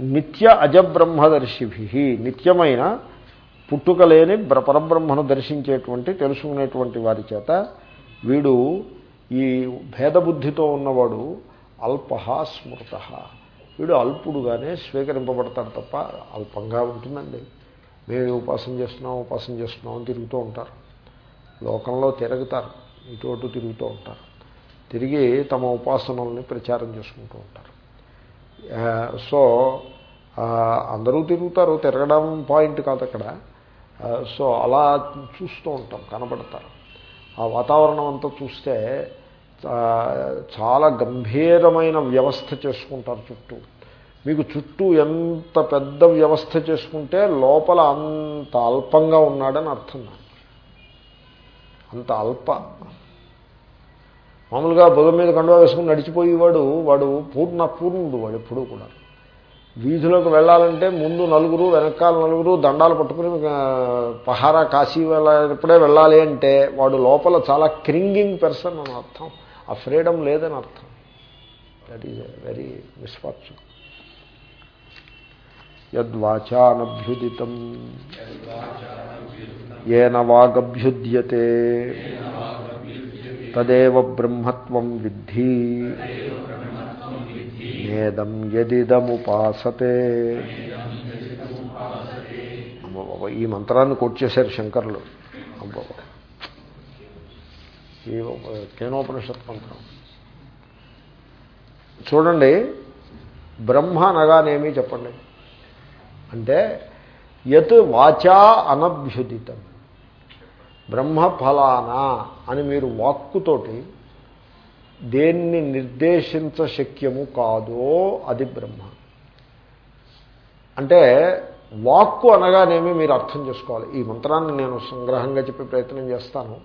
నిత్య అజబ్రహ్మదర్శిభి. నిత్యమైన పుట్టుక లేని పరబ్రహ్మను దర్శించేటువంటి తెలుసుకునేటువంటి వారి చేత వీడు ఈ భేదబుద్ధితో ఉన్నవాడు అల్ప స్మృత. వీడు అల్పుడుగానే స్వీకరింపబడతాడు తప్ప అల్పంగా ఉంటుందండి. మేము ఉపాసన చేస్తున్నాం ఉపాసన చేస్తున్నాం అని తిరుగుతూ ఉంటారు. లోకంలో తిరుగుతారు ఇటు అటు తిరుగుతూ ఉంటారు. తిరిగి తమ ఉపాసనల్ని ప్రచారం చేసుకుంటూ ఉంటారు. సో అందరూ తిరుగుతారు తిరగడం పాయింట్ కాదు అక్కడ. సో అలా చూస్తూ ఉంటాం కనబడతారు. ఆ వాతావరణం అంతా చూస్తే చాలా గంభీరమైన వ్యవస్థ చేసుకుంటారు చుట్టూ. మీకు చుట్టూ ఎంత పెద్ద వ్యవస్థ చేసుకుంటే లోపల అంత అల్పంగా ఉన్నాడని అర్థం అంత అల్ప. మామూలుగా బుధం మీద కండువా వేసుకుని నడిచిపోయేవాడు వాడు పూర్ణ పూర్ణుడు వాడు ఎప్పుడూ కూడా. వీధిలోకి వెళ్ళాలంటే ముందు నలుగురు వెనకాల నలుగురు దండాలు పట్టుకుని పహారా కాశీ వెళ్ళినప్పుడే వెళ్ళాలి అంటే వాడు లోపల చాలా క్రింగింగ్ పర్సన్ అని అర్థం. ఆ ఫ్రీడమ్ లేదని అర్థం. దట్ ఈజ్ వెరీ మిస్ఫార్చ్యూన్ యద్వాచానభ్యుదితం. ఏన వాగభ్యుద్యతే. తదేవ బ్రహ్మత్వం విద్ధి. నేదం యదిదముపాసతే. ఈ మంత్రాన్ని కొట్టేశారు శంకర్లు. అబ్బాబా ఈ కేనోపనిషత్ మంత్రం. చూడండి బ్రహ్మ అనగానేమి చెప్పండి? అంటే యత్ వాచా అనభ్యుదితం. బ్రహ్మ ఫలానా అని మీరు వాక్కుతోటి దేన్ని నిర్దేశించశక్యము కాదో అది బ్రహ్మ. అంటే వాక్కు అనగానేమి మీరు అర్థం చేసుకోవాలి. ఈ మంత్రాన్ని నేను సంగ్రహంగా చెప్పే ప్రయత్నం చేస్తాను.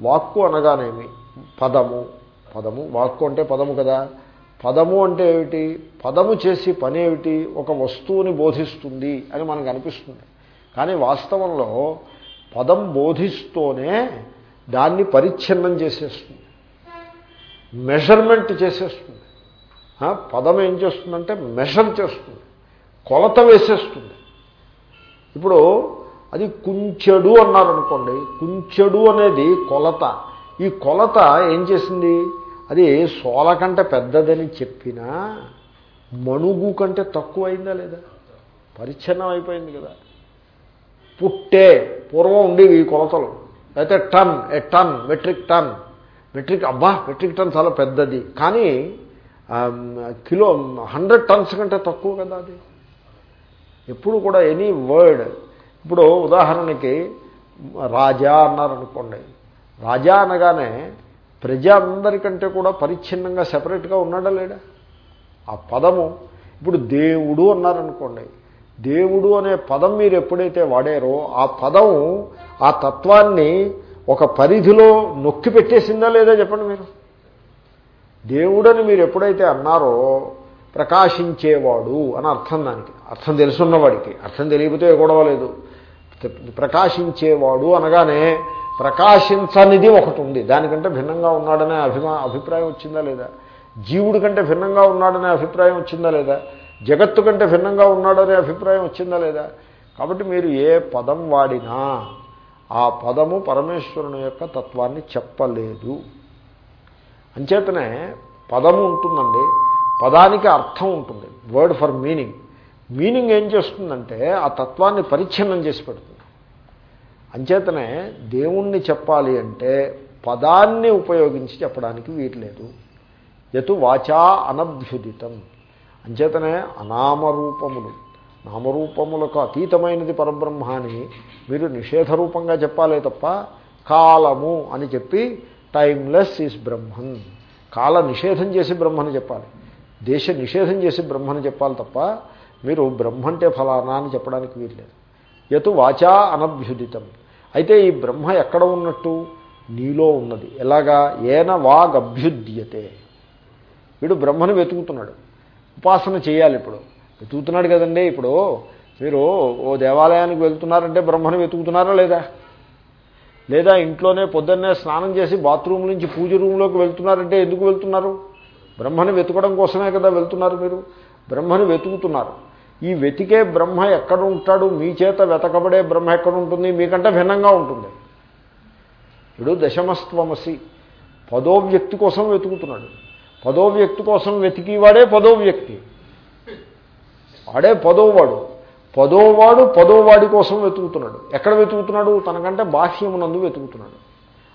వాక్కు అనగానేమి? పదము. పదము. వాక్కు అంటే పదము కదా. పదము అంటే ఏమిటి? పదము చేసి పని ఏమిటి? ఒక వస్తువుని బోధిస్తుంది అని మనకు అనిపిస్తుంది. కానీ వాస్తవంలో పదం బోధిస్తూనే దాన్ని పరిచ్ఛిన్నం చేసేస్తుంది. మెషర్మెంట్ చేసేస్తుంది. పదం ఏం చేస్తుందంటే మెషర్ చేస్తుంది. కొలత వేసేస్తుంది. ఇప్పుడు అది కుంచెడు అన్నారనుకోండి కుంచెడు అనేది కొలత. ఈ కొలత ఏం చేసింది? అది సోల కంటే పెద్దదని చెప్పినా మణుగు కంటే తక్కువ అయిందా లేదా? పరిచ్ఛన్నం అయిపోయింది కదా. పుట్టే పూర్వం ఉండేవి ఈ కొలతలు. అయితే ton a ton metric ton. Metric అబ్బా మెట్రిక్ టన్ చాలా పెద్దది. కానీ కిలో హండ్రెడ్ టన్స్ కంటే తక్కువ కదా అది. ఎప్పుడు కూడా ఎనీ వర్డ్. ఇప్పుడు ఉదాహరణకి రాజా అన్నారనుకోండి. రాజా అనగానే ప్రజ అందరికంటే కూడా పరిచ్ఛిన్నంగా సెపరేట్గా ఉన్నాడా లేడా? ఆ పదము. ఇప్పుడు దేవుడు అన్నారనుకోండి. దేవుడు అనే పదం మీరు ఎప్పుడైతే వాడారో ఆ పదం ఆ తత్వాన్ని ఒక పరిధిలో నొక్కి పెట్టేసిందా లేదా చెప్పండి మీరు? దేవుడని మీరు ఎప్పుడైతే అన్నారో ప్రకాశించేవాడు అని అర్థం దానికి. అర్థం తెలుసున్నవాడికి. అర్థం తెలియకపోతే గొడవలేదు ప్రకాశించేవాడు అనగానే ప్రకాశించనిది ఒకటి ఉంది. దానికంటే భిన్నంగా ఉన్నాడనే అభిమా అభిప్రాయం వచ్చిందా లేదా? జీవుడి కంటే భిన్నంగా ఉన్నాడనే అభిప్రాయం వచ్చిందా లేదా? జగత్తు కంటే భిన్నంగా ఉన్నాడనే అభిప్రాయం వచ్చిందా లేదా? కాబట్టి మీరు ఏ పదం వాడినా ఆ పదము పరమేశ్వరుని యొక్క తత్వాన్ని చెప్పలేదు. అంచేతనే పదము ఉంటుందండి. పదానికి అర్థం ఉంటుంది. Word for meaning. మీనింగ్ ఏం చేస్తుందంటే ఆ తత్వాన్ని పరిచ్ఛిన్నం చేసి పెడుతుంది. అంచేతనే దేవుణ్ణి చెప్పాలి అంటే పదాన్ని ఉపయోగించి చెప్పడానికి వీరలేదు యతు వాచా అనభ్యుదితం. అంచేతనే అనామరూపములు. నామరూపములకు అతీతమైనది పరబ్రహ్మ అని మీరు నిషేధరూపంగా చెప్పాలే తప్ప కాలము అని చెప్పి టైమ్లెస్ ఈజ్ బ్రహ్మన్. కాల నిషేధం చేసి బ్రహ్మని చెప్పాలి. దేశ నిషేధం చేసి బ్రహ్మని చెప్పాలి తప్ప మీరు బ్రహ్మంటే ఫలానా అని చెప్పడానికి వీల్లేదు. ఎతు వాచా అనభ్యుదితం. అయితే ఈ బ్రహ్మ ఎక్కడ ఉన్నట్టు? నీలో ఉన్నది. ఎలాగా? ఏన వాగభ్యుద్యతే. వీడు బ్రహ్మను వెతుకుతున్నాడు. ఉపాసన చేయాలి ఇప్పుడు. వెతుకుతున్నాడు కదండి ఇప్పుడు. మీరు ఓ దేవాలయానికి వెళ్తున్నారంటే బ్రహ్మను వెతుకుతున్నారా లేదా? లేదా ఇంట్లోనే పొద్దున్నే స్నానం చేసి బాత్రూమ్ నుంచి పూజ రూమ్లోకి వెళ్తున్నారంటే ఎందుకు వెళ్తున్నారు? బ్రహ్మను వెతకడం కోసమే కదా వెళ్తున్నారు మీరు. బ్రహ్మను వెతుకుతున్నారు. ఈ వెతికే బ్రహ్మ ఎక్కడ ఉంటాడు? మీ చేత వెతకబడే బ్రహ్మ ఎక్కడ ఉంటుంది? మీకంటే భిన్నంగా ఉంటుంది. ఇప్పుడు దశమస్త్వమసి పదో వ్యక్తి కోసం వెతుకుతున్నాడు. పదో వ్యక్తి కోసం వెతికివాడే పదో వ్యక్తి వాడే పదోవాడు. పదోవాడు పదోవాడి కోసం వెతుకుతున్నాడు. ఎక్కడ వెతుకుతున్నాడు? తనకంటే బాహ్యమునందు వెతుకుతున్నాడు.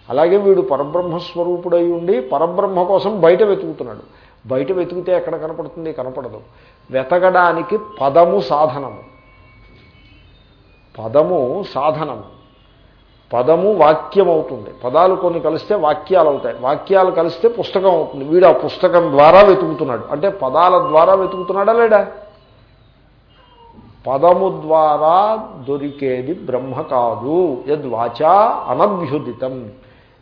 అలాగే వీడు పరబ్రహ్మస్వరూపుడై ఉండి పరబ్రహ్మ కోసం బయట వెతుకుతున్నాడు. బయట వెతికితే ఎక్కడ కనపడుతుంది? కనపడదు. వెతకడానికి పదము సాధనము. పదము సాధనము. పదము వాక్యం అవుతుంది పదాలు కొన్ని కలిస్తే వాక్యాలు అవుతాయి వాక్యాలు కలిస్తే పుస్తకం అవుతుంది. వీడు ఆ పుస్తకం ద్వారా వెతుకుతున్నాడు. అంటే పదాల ద్వారా వెతుకుతున్నాడా లేడా? పదము ద్వారా దొరికేది బ్రహ్మ కాదు. యద్వాచా అనభ్యుదితం.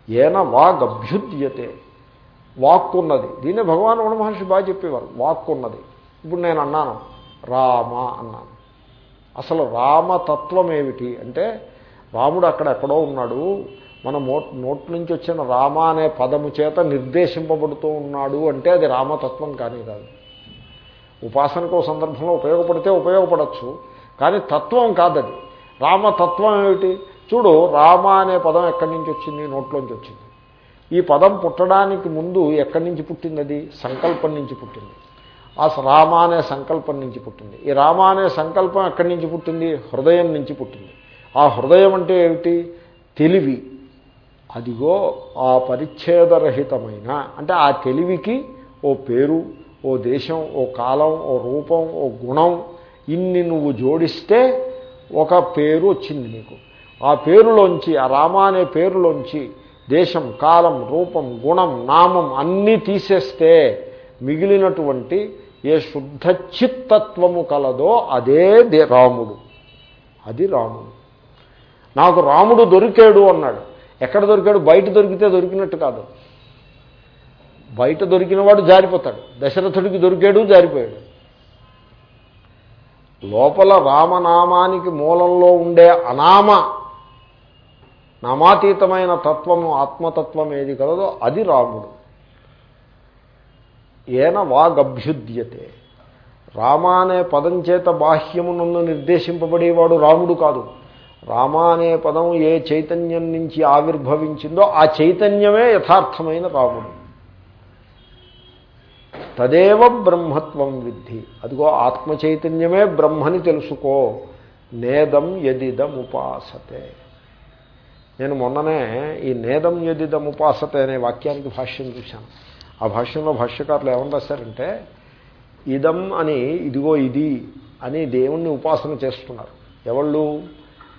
ఏన వాగభ్యుద్యతే వాక్ వాక్కున్నది. దీన్ని భగవాన్ రమణ మహర్షి బాగా చెప్పేవారు. వాక్కున్నది. ఇప్పుడు నేను అన్నాను. రామ అన్నాను. అసలు రామతత్వం ఏమిటి అంటే రాముడు అక్కడ ఎక్కడో ఉన్నాడు. మన నోట్ నుంచి వచ్చిన రామ అనే పదము చేత నిర్దేశింపబడుతూ ఉన్నాడు అంటే అది రామతత్వం కానీ కాదు. ఉపాసనకు సందర్భంలో ఉపయోగపడితే ఉపయోగపడచ్చు. కానీ తత్వం కాదది. రామతత్వం ఏమిటి? చూడు రామ అనే పదం ఎక్కడి నుంచి వచ్చింది? నోట్లోంచి వచ్చింది. ఈ పదం పుట్టడానికి ముందు ఎక్కడి నుంచి పుట్టింది అది సంకల్పం నుంచి పుట్టింది. ఆ రామ అనే సంకల్పం నుంచి పుట్టింది. ఈ రామ అనే సంకల్పం ఎక్కడి నుంచి పుట్టింది? హృదయం నుంచి పుట్టింది. ఆ హృదయం అంటే ఏమిటి? తెలివి. అదిగో ఆ పరిచ్ఛేదరహితమైన అంటే ఆ తెలివికి ఓ పేరు ఓ దేశం ఓ కాలం ఓ రూపం ఓ గుణం ఇన్ని నువ్వు జోడిస్తే ఒక పేరు వచ్చింది నీకు. ఆ పేరులోంచి ఆ రామ అనే పేరులోంచి దేశం కాలం రూపం గుణం నామం అన్నీ తీసేస్తే మిగిలినటువంటి ఏ శుద్ధ చిత్తత్వము కలదో అదే దే- రాముడు. అది రాముడు. నాకు రాముడు దొరికాడు అన్నాడు. ఎక్కడ దొరికాడు? బయట దొరికితే దొరికినట్టు కాదు. బయట దొరికినవాడు జారిపోతాడు. దశరథుడికి దొరికాడు జారిపోయాడు. లోపల రామనామానికి మూలంలో ఉండే అనామ నామాతీతమైన తత్వము ఆత్మతత్వం ఏది కలదో అది రాముడు. ఏన వాగభ్యుద్యతే. రామ అనే పదం చేత బాహ్యమునందు నిర్దేశింపబడేవాడు రాముడు కాదు. రామ అనే పదం ఏ చైతన్యం నుంచి ఆవిర్భవించిందో ఆ చైతన్యమే యథార్థమైన రాముడు. తదేవ బ్రహ్మత్వం విద్ధి. అదిగో ఆత్మ చైతన్యమే బ్రహ్మని తెలుసుకో. నేదం యదిదం ఉపాసతే. నేను మొన్ననే ఈ నేదం యదిదం ఉపాసతే అనే వాక్యానికి భాష్యం చూశాను. ఆ భాష్యంలో భాష్యకారులు ఏమని రాశారంటే ఇదం అని ఇదిగో ఇది అని దేవుణ్ణి ఉపాసన చేస్తున్నారు. ఎవళ్ళు?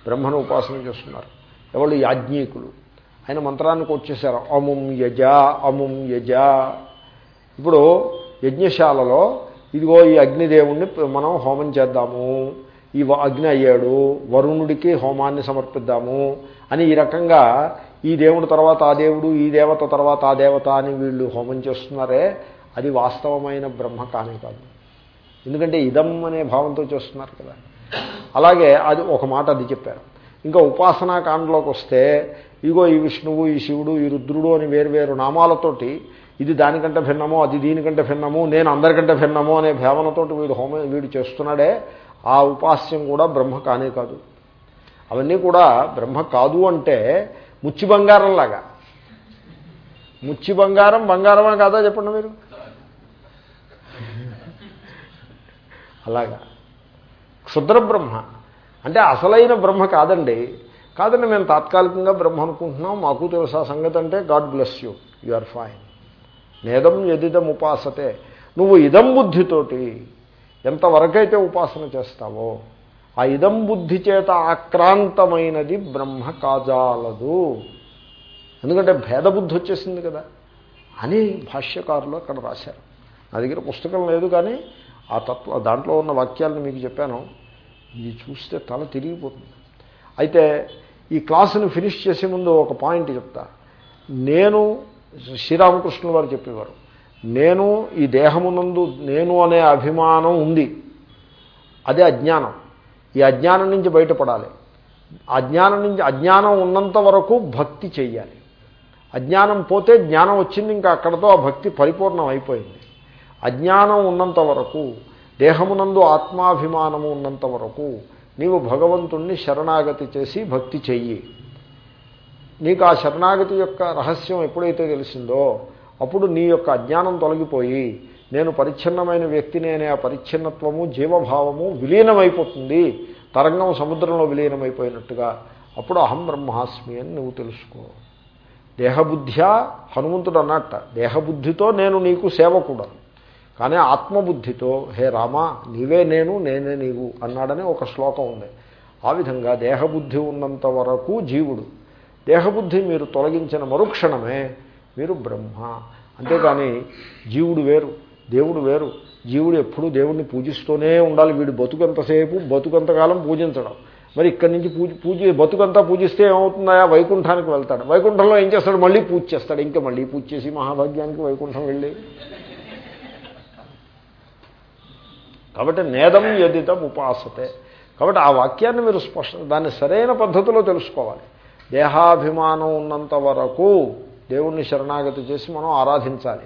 బ్రహ్మను ఉపాసన చేస్తున్నారు. ఎవరు యాజ్ఞికులు. ఆయన మంత్రానికి వచ్చేసారు. అముం యజ అముం యజ. ఇప్పుడు యజ్ఞశాలలో ఇదిగో ఈ అగ్నిదేవుణ్ణి మనం హోమం చేద్దాము. ఈ అగ్ని అయ్యాడు. వరుణుడికి హోమాన్ని సమర్పిద్దాము అని ఈ రకంగా ఈ దేవుడు తర్వాత ఆ దేవుడు ఈ దేవత తర్వాత ఆ దేవత అని వీళ్ళు హోమం చేస్తున్నారే అది వాస్తవమైన బ్రహ్మ కానే కాదు. ఎందుకంటే ఇదం అనే భావంతో చేస్తున్నారు కదా. అలాగే అది ఒక మాట అది చెప్పారు. ఇంకా ఉపాసనా కాండలోకి వస్తే ఇగో ఈ విష్ణువు ఈ శివుడు ఈ రుద్రుడు అని వేరువేరు నామాలతోటి ఇది దానికంటే భిన్నమో అది దీనికంటే భిన్నము నేను అందరికంటే భిన్నము అనే భావనతోటి వీడు హోమ వీడు చేస్తున్నాడే ఆ ఉపాస్యం కూడా బ్రహ్మ కానే కాదు. అవన్నీ కూడా బ్రహ్మ కాదు అంటే ముచ్చి బంగారంలాగా ముచ్చి బంగారం బంగారమా కాదా చెప్పండి మీరు? అలాగా. క్షుద్ర బ్రహ్మ అంటే అసలైన బ్రహ్మ కాదండి. కాదండి మేము తాత్కాలికంగా బ్రహ్మ అనుకుంటున్నాం. మాకు తెలుసా సంగతి అంటే God bless you you are fine. నేదం ఎదిదం ఉపాసతే. నువ్వు ఇదం బుద్ధితోటి ఎంతవరకైతే ఉపాసన చేస్తావో ఆ ఇదం బుద్ధి చేత ఆక్రాంతమైనది బ్రహ్మ కాజాలదు. ఎందుకంటే భేదబుద్ధి వచ్చేసింది కదా. అని భాష్యకారులు అక్కడ రాశారు. నా దగ్గర పుస్తకం లేదు కానీ ఆ తత్వ దాంట్లో ఉన్న వాక్యాలను మీకు చెప్పాను. ఇది చూస్తే తల తిరిగిపోతుంది. అయితే ఈ క్లాసుని ఫినిష్ చేసే ముందు ఒక పాయింట్ చెప్తా. నేను శ్రీరామకృష్ణుల వారు చెప్పేవారు. నేను ఈ దేహమునందు నేను అనే అభిమానం ఉంది. అదే అజ్ఞానం. ఈ అజ్ఞానం నుంచి బయటపడాలి. అజ్ఞానం నుంచి అజ్ఞానం ఉన్నంత వరకు భక్తి చెయ్యాలి. అజ్ఞానం పోతే జ్ఞానం వచ్చింది ఇంకా అక్కడతో ఆ భక్తి పరిపూర్ణం అయిపోయింది. అజ్ఞానం ఉన్నంత వరకు దేహమునందు ఆత్మాభిమానము ఉన్నంత వరకు నీవు భగవంతుణ్ణి శరణాగతి చేసి భక్తి చెయ్యి. నీకు ఆ శరణాగతి యొక్క రహస్యం ఎప్పుడైతే తెలిసిందో అప్పుడు నీ యొక్క అజ్ఞానం తొలగిపోయి నేను పరిచ్ఛిన్నమైన వ్యక్తిని అనే ఆ పరిచ్ఛిన్నత్వము జీవభావము విలీనమైపోతుంది. తరంగం సముద్రంలో విలీనమైపోయినట్టుగా. అప్పుడు అహం బ్రహ్మాస్మి అని నువ్వు తెలుసుకో. దేహబుద్ధ్యా హనుమంతుడు అన్నట్ట దేహబుద్ధితో నేను నీకు సేవకుడను. కానీ ఆత్మబుద్ధితో హే రామా నీవే నేను నేనే నీవు అన్నాడని ఒక శ్లోకం ఉంది. ఆ విధంగా దేహబుద్ధి ఉన్నంత వరకు జీవుడు. దేహబుద్ధి మీరు తొలగించిన మరుక్షణమే మీరు బ్రహ్మ. అంతేకాని జీవుడు వేరు దేవుడు వేరు. జీవుడు ఎప్పుడూ దేవుడిని పూజిస్తూనే ఉండాలి. వీడు బతుకంతసేపు బతుకంతకాలం పూజించడం. మరి ఇక్కడి నుంచి పూజ పూజ బతుకంతా పూజిస్తే ఏమవుతుందా వైకుంఠానికి వెళ్తాడు. వైకుంఠంలో ఏం చేస్తాడు? మళ్ళీ పూజ చేస్తాడు. ఇంకా మళ్ళీ పూజ చేసి మహాభాగ్యానికి వైకుంఠం వెళ్ళి కాబట్టి నేదం ఎదితం ఉపాసతే. కాబట్టి ఆ వాక్యాన్ని మీరు స్పష్ట దాన్ని సరైన పద్ధతిలో తెలుసుకోవాలి. దేహాభిమానం ఉన్నంత వరకు దేవుణ్ణి శరణాగతి చేసి మనం ఆరాధించాలి.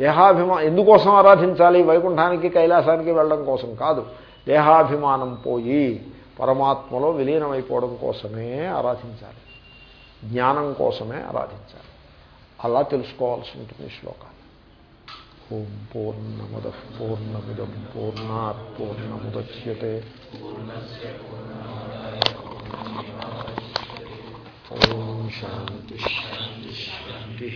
దేహాభిమా ఎందుకోసం ఆరాధించాలి? వైకుంఠానికి కైలాసానికి వెళ్ళడం కోసం కాదు. దేహాభిమానం పోయి పరమాత్మలో విలీనమైపోవడం కోసమే ఆరాధించాలి. జ్ఞానం కోసమే ఆరాధించాలి. అలా తెలుసుకోవాల్సి ఉంటుంది శ్లోకాన్ని ఓం పూర్ణముద పూర్ణమిదం పూర్ణాత్ పూర్ణముద్యతే ఓం శాంతి శాంతి శాంతి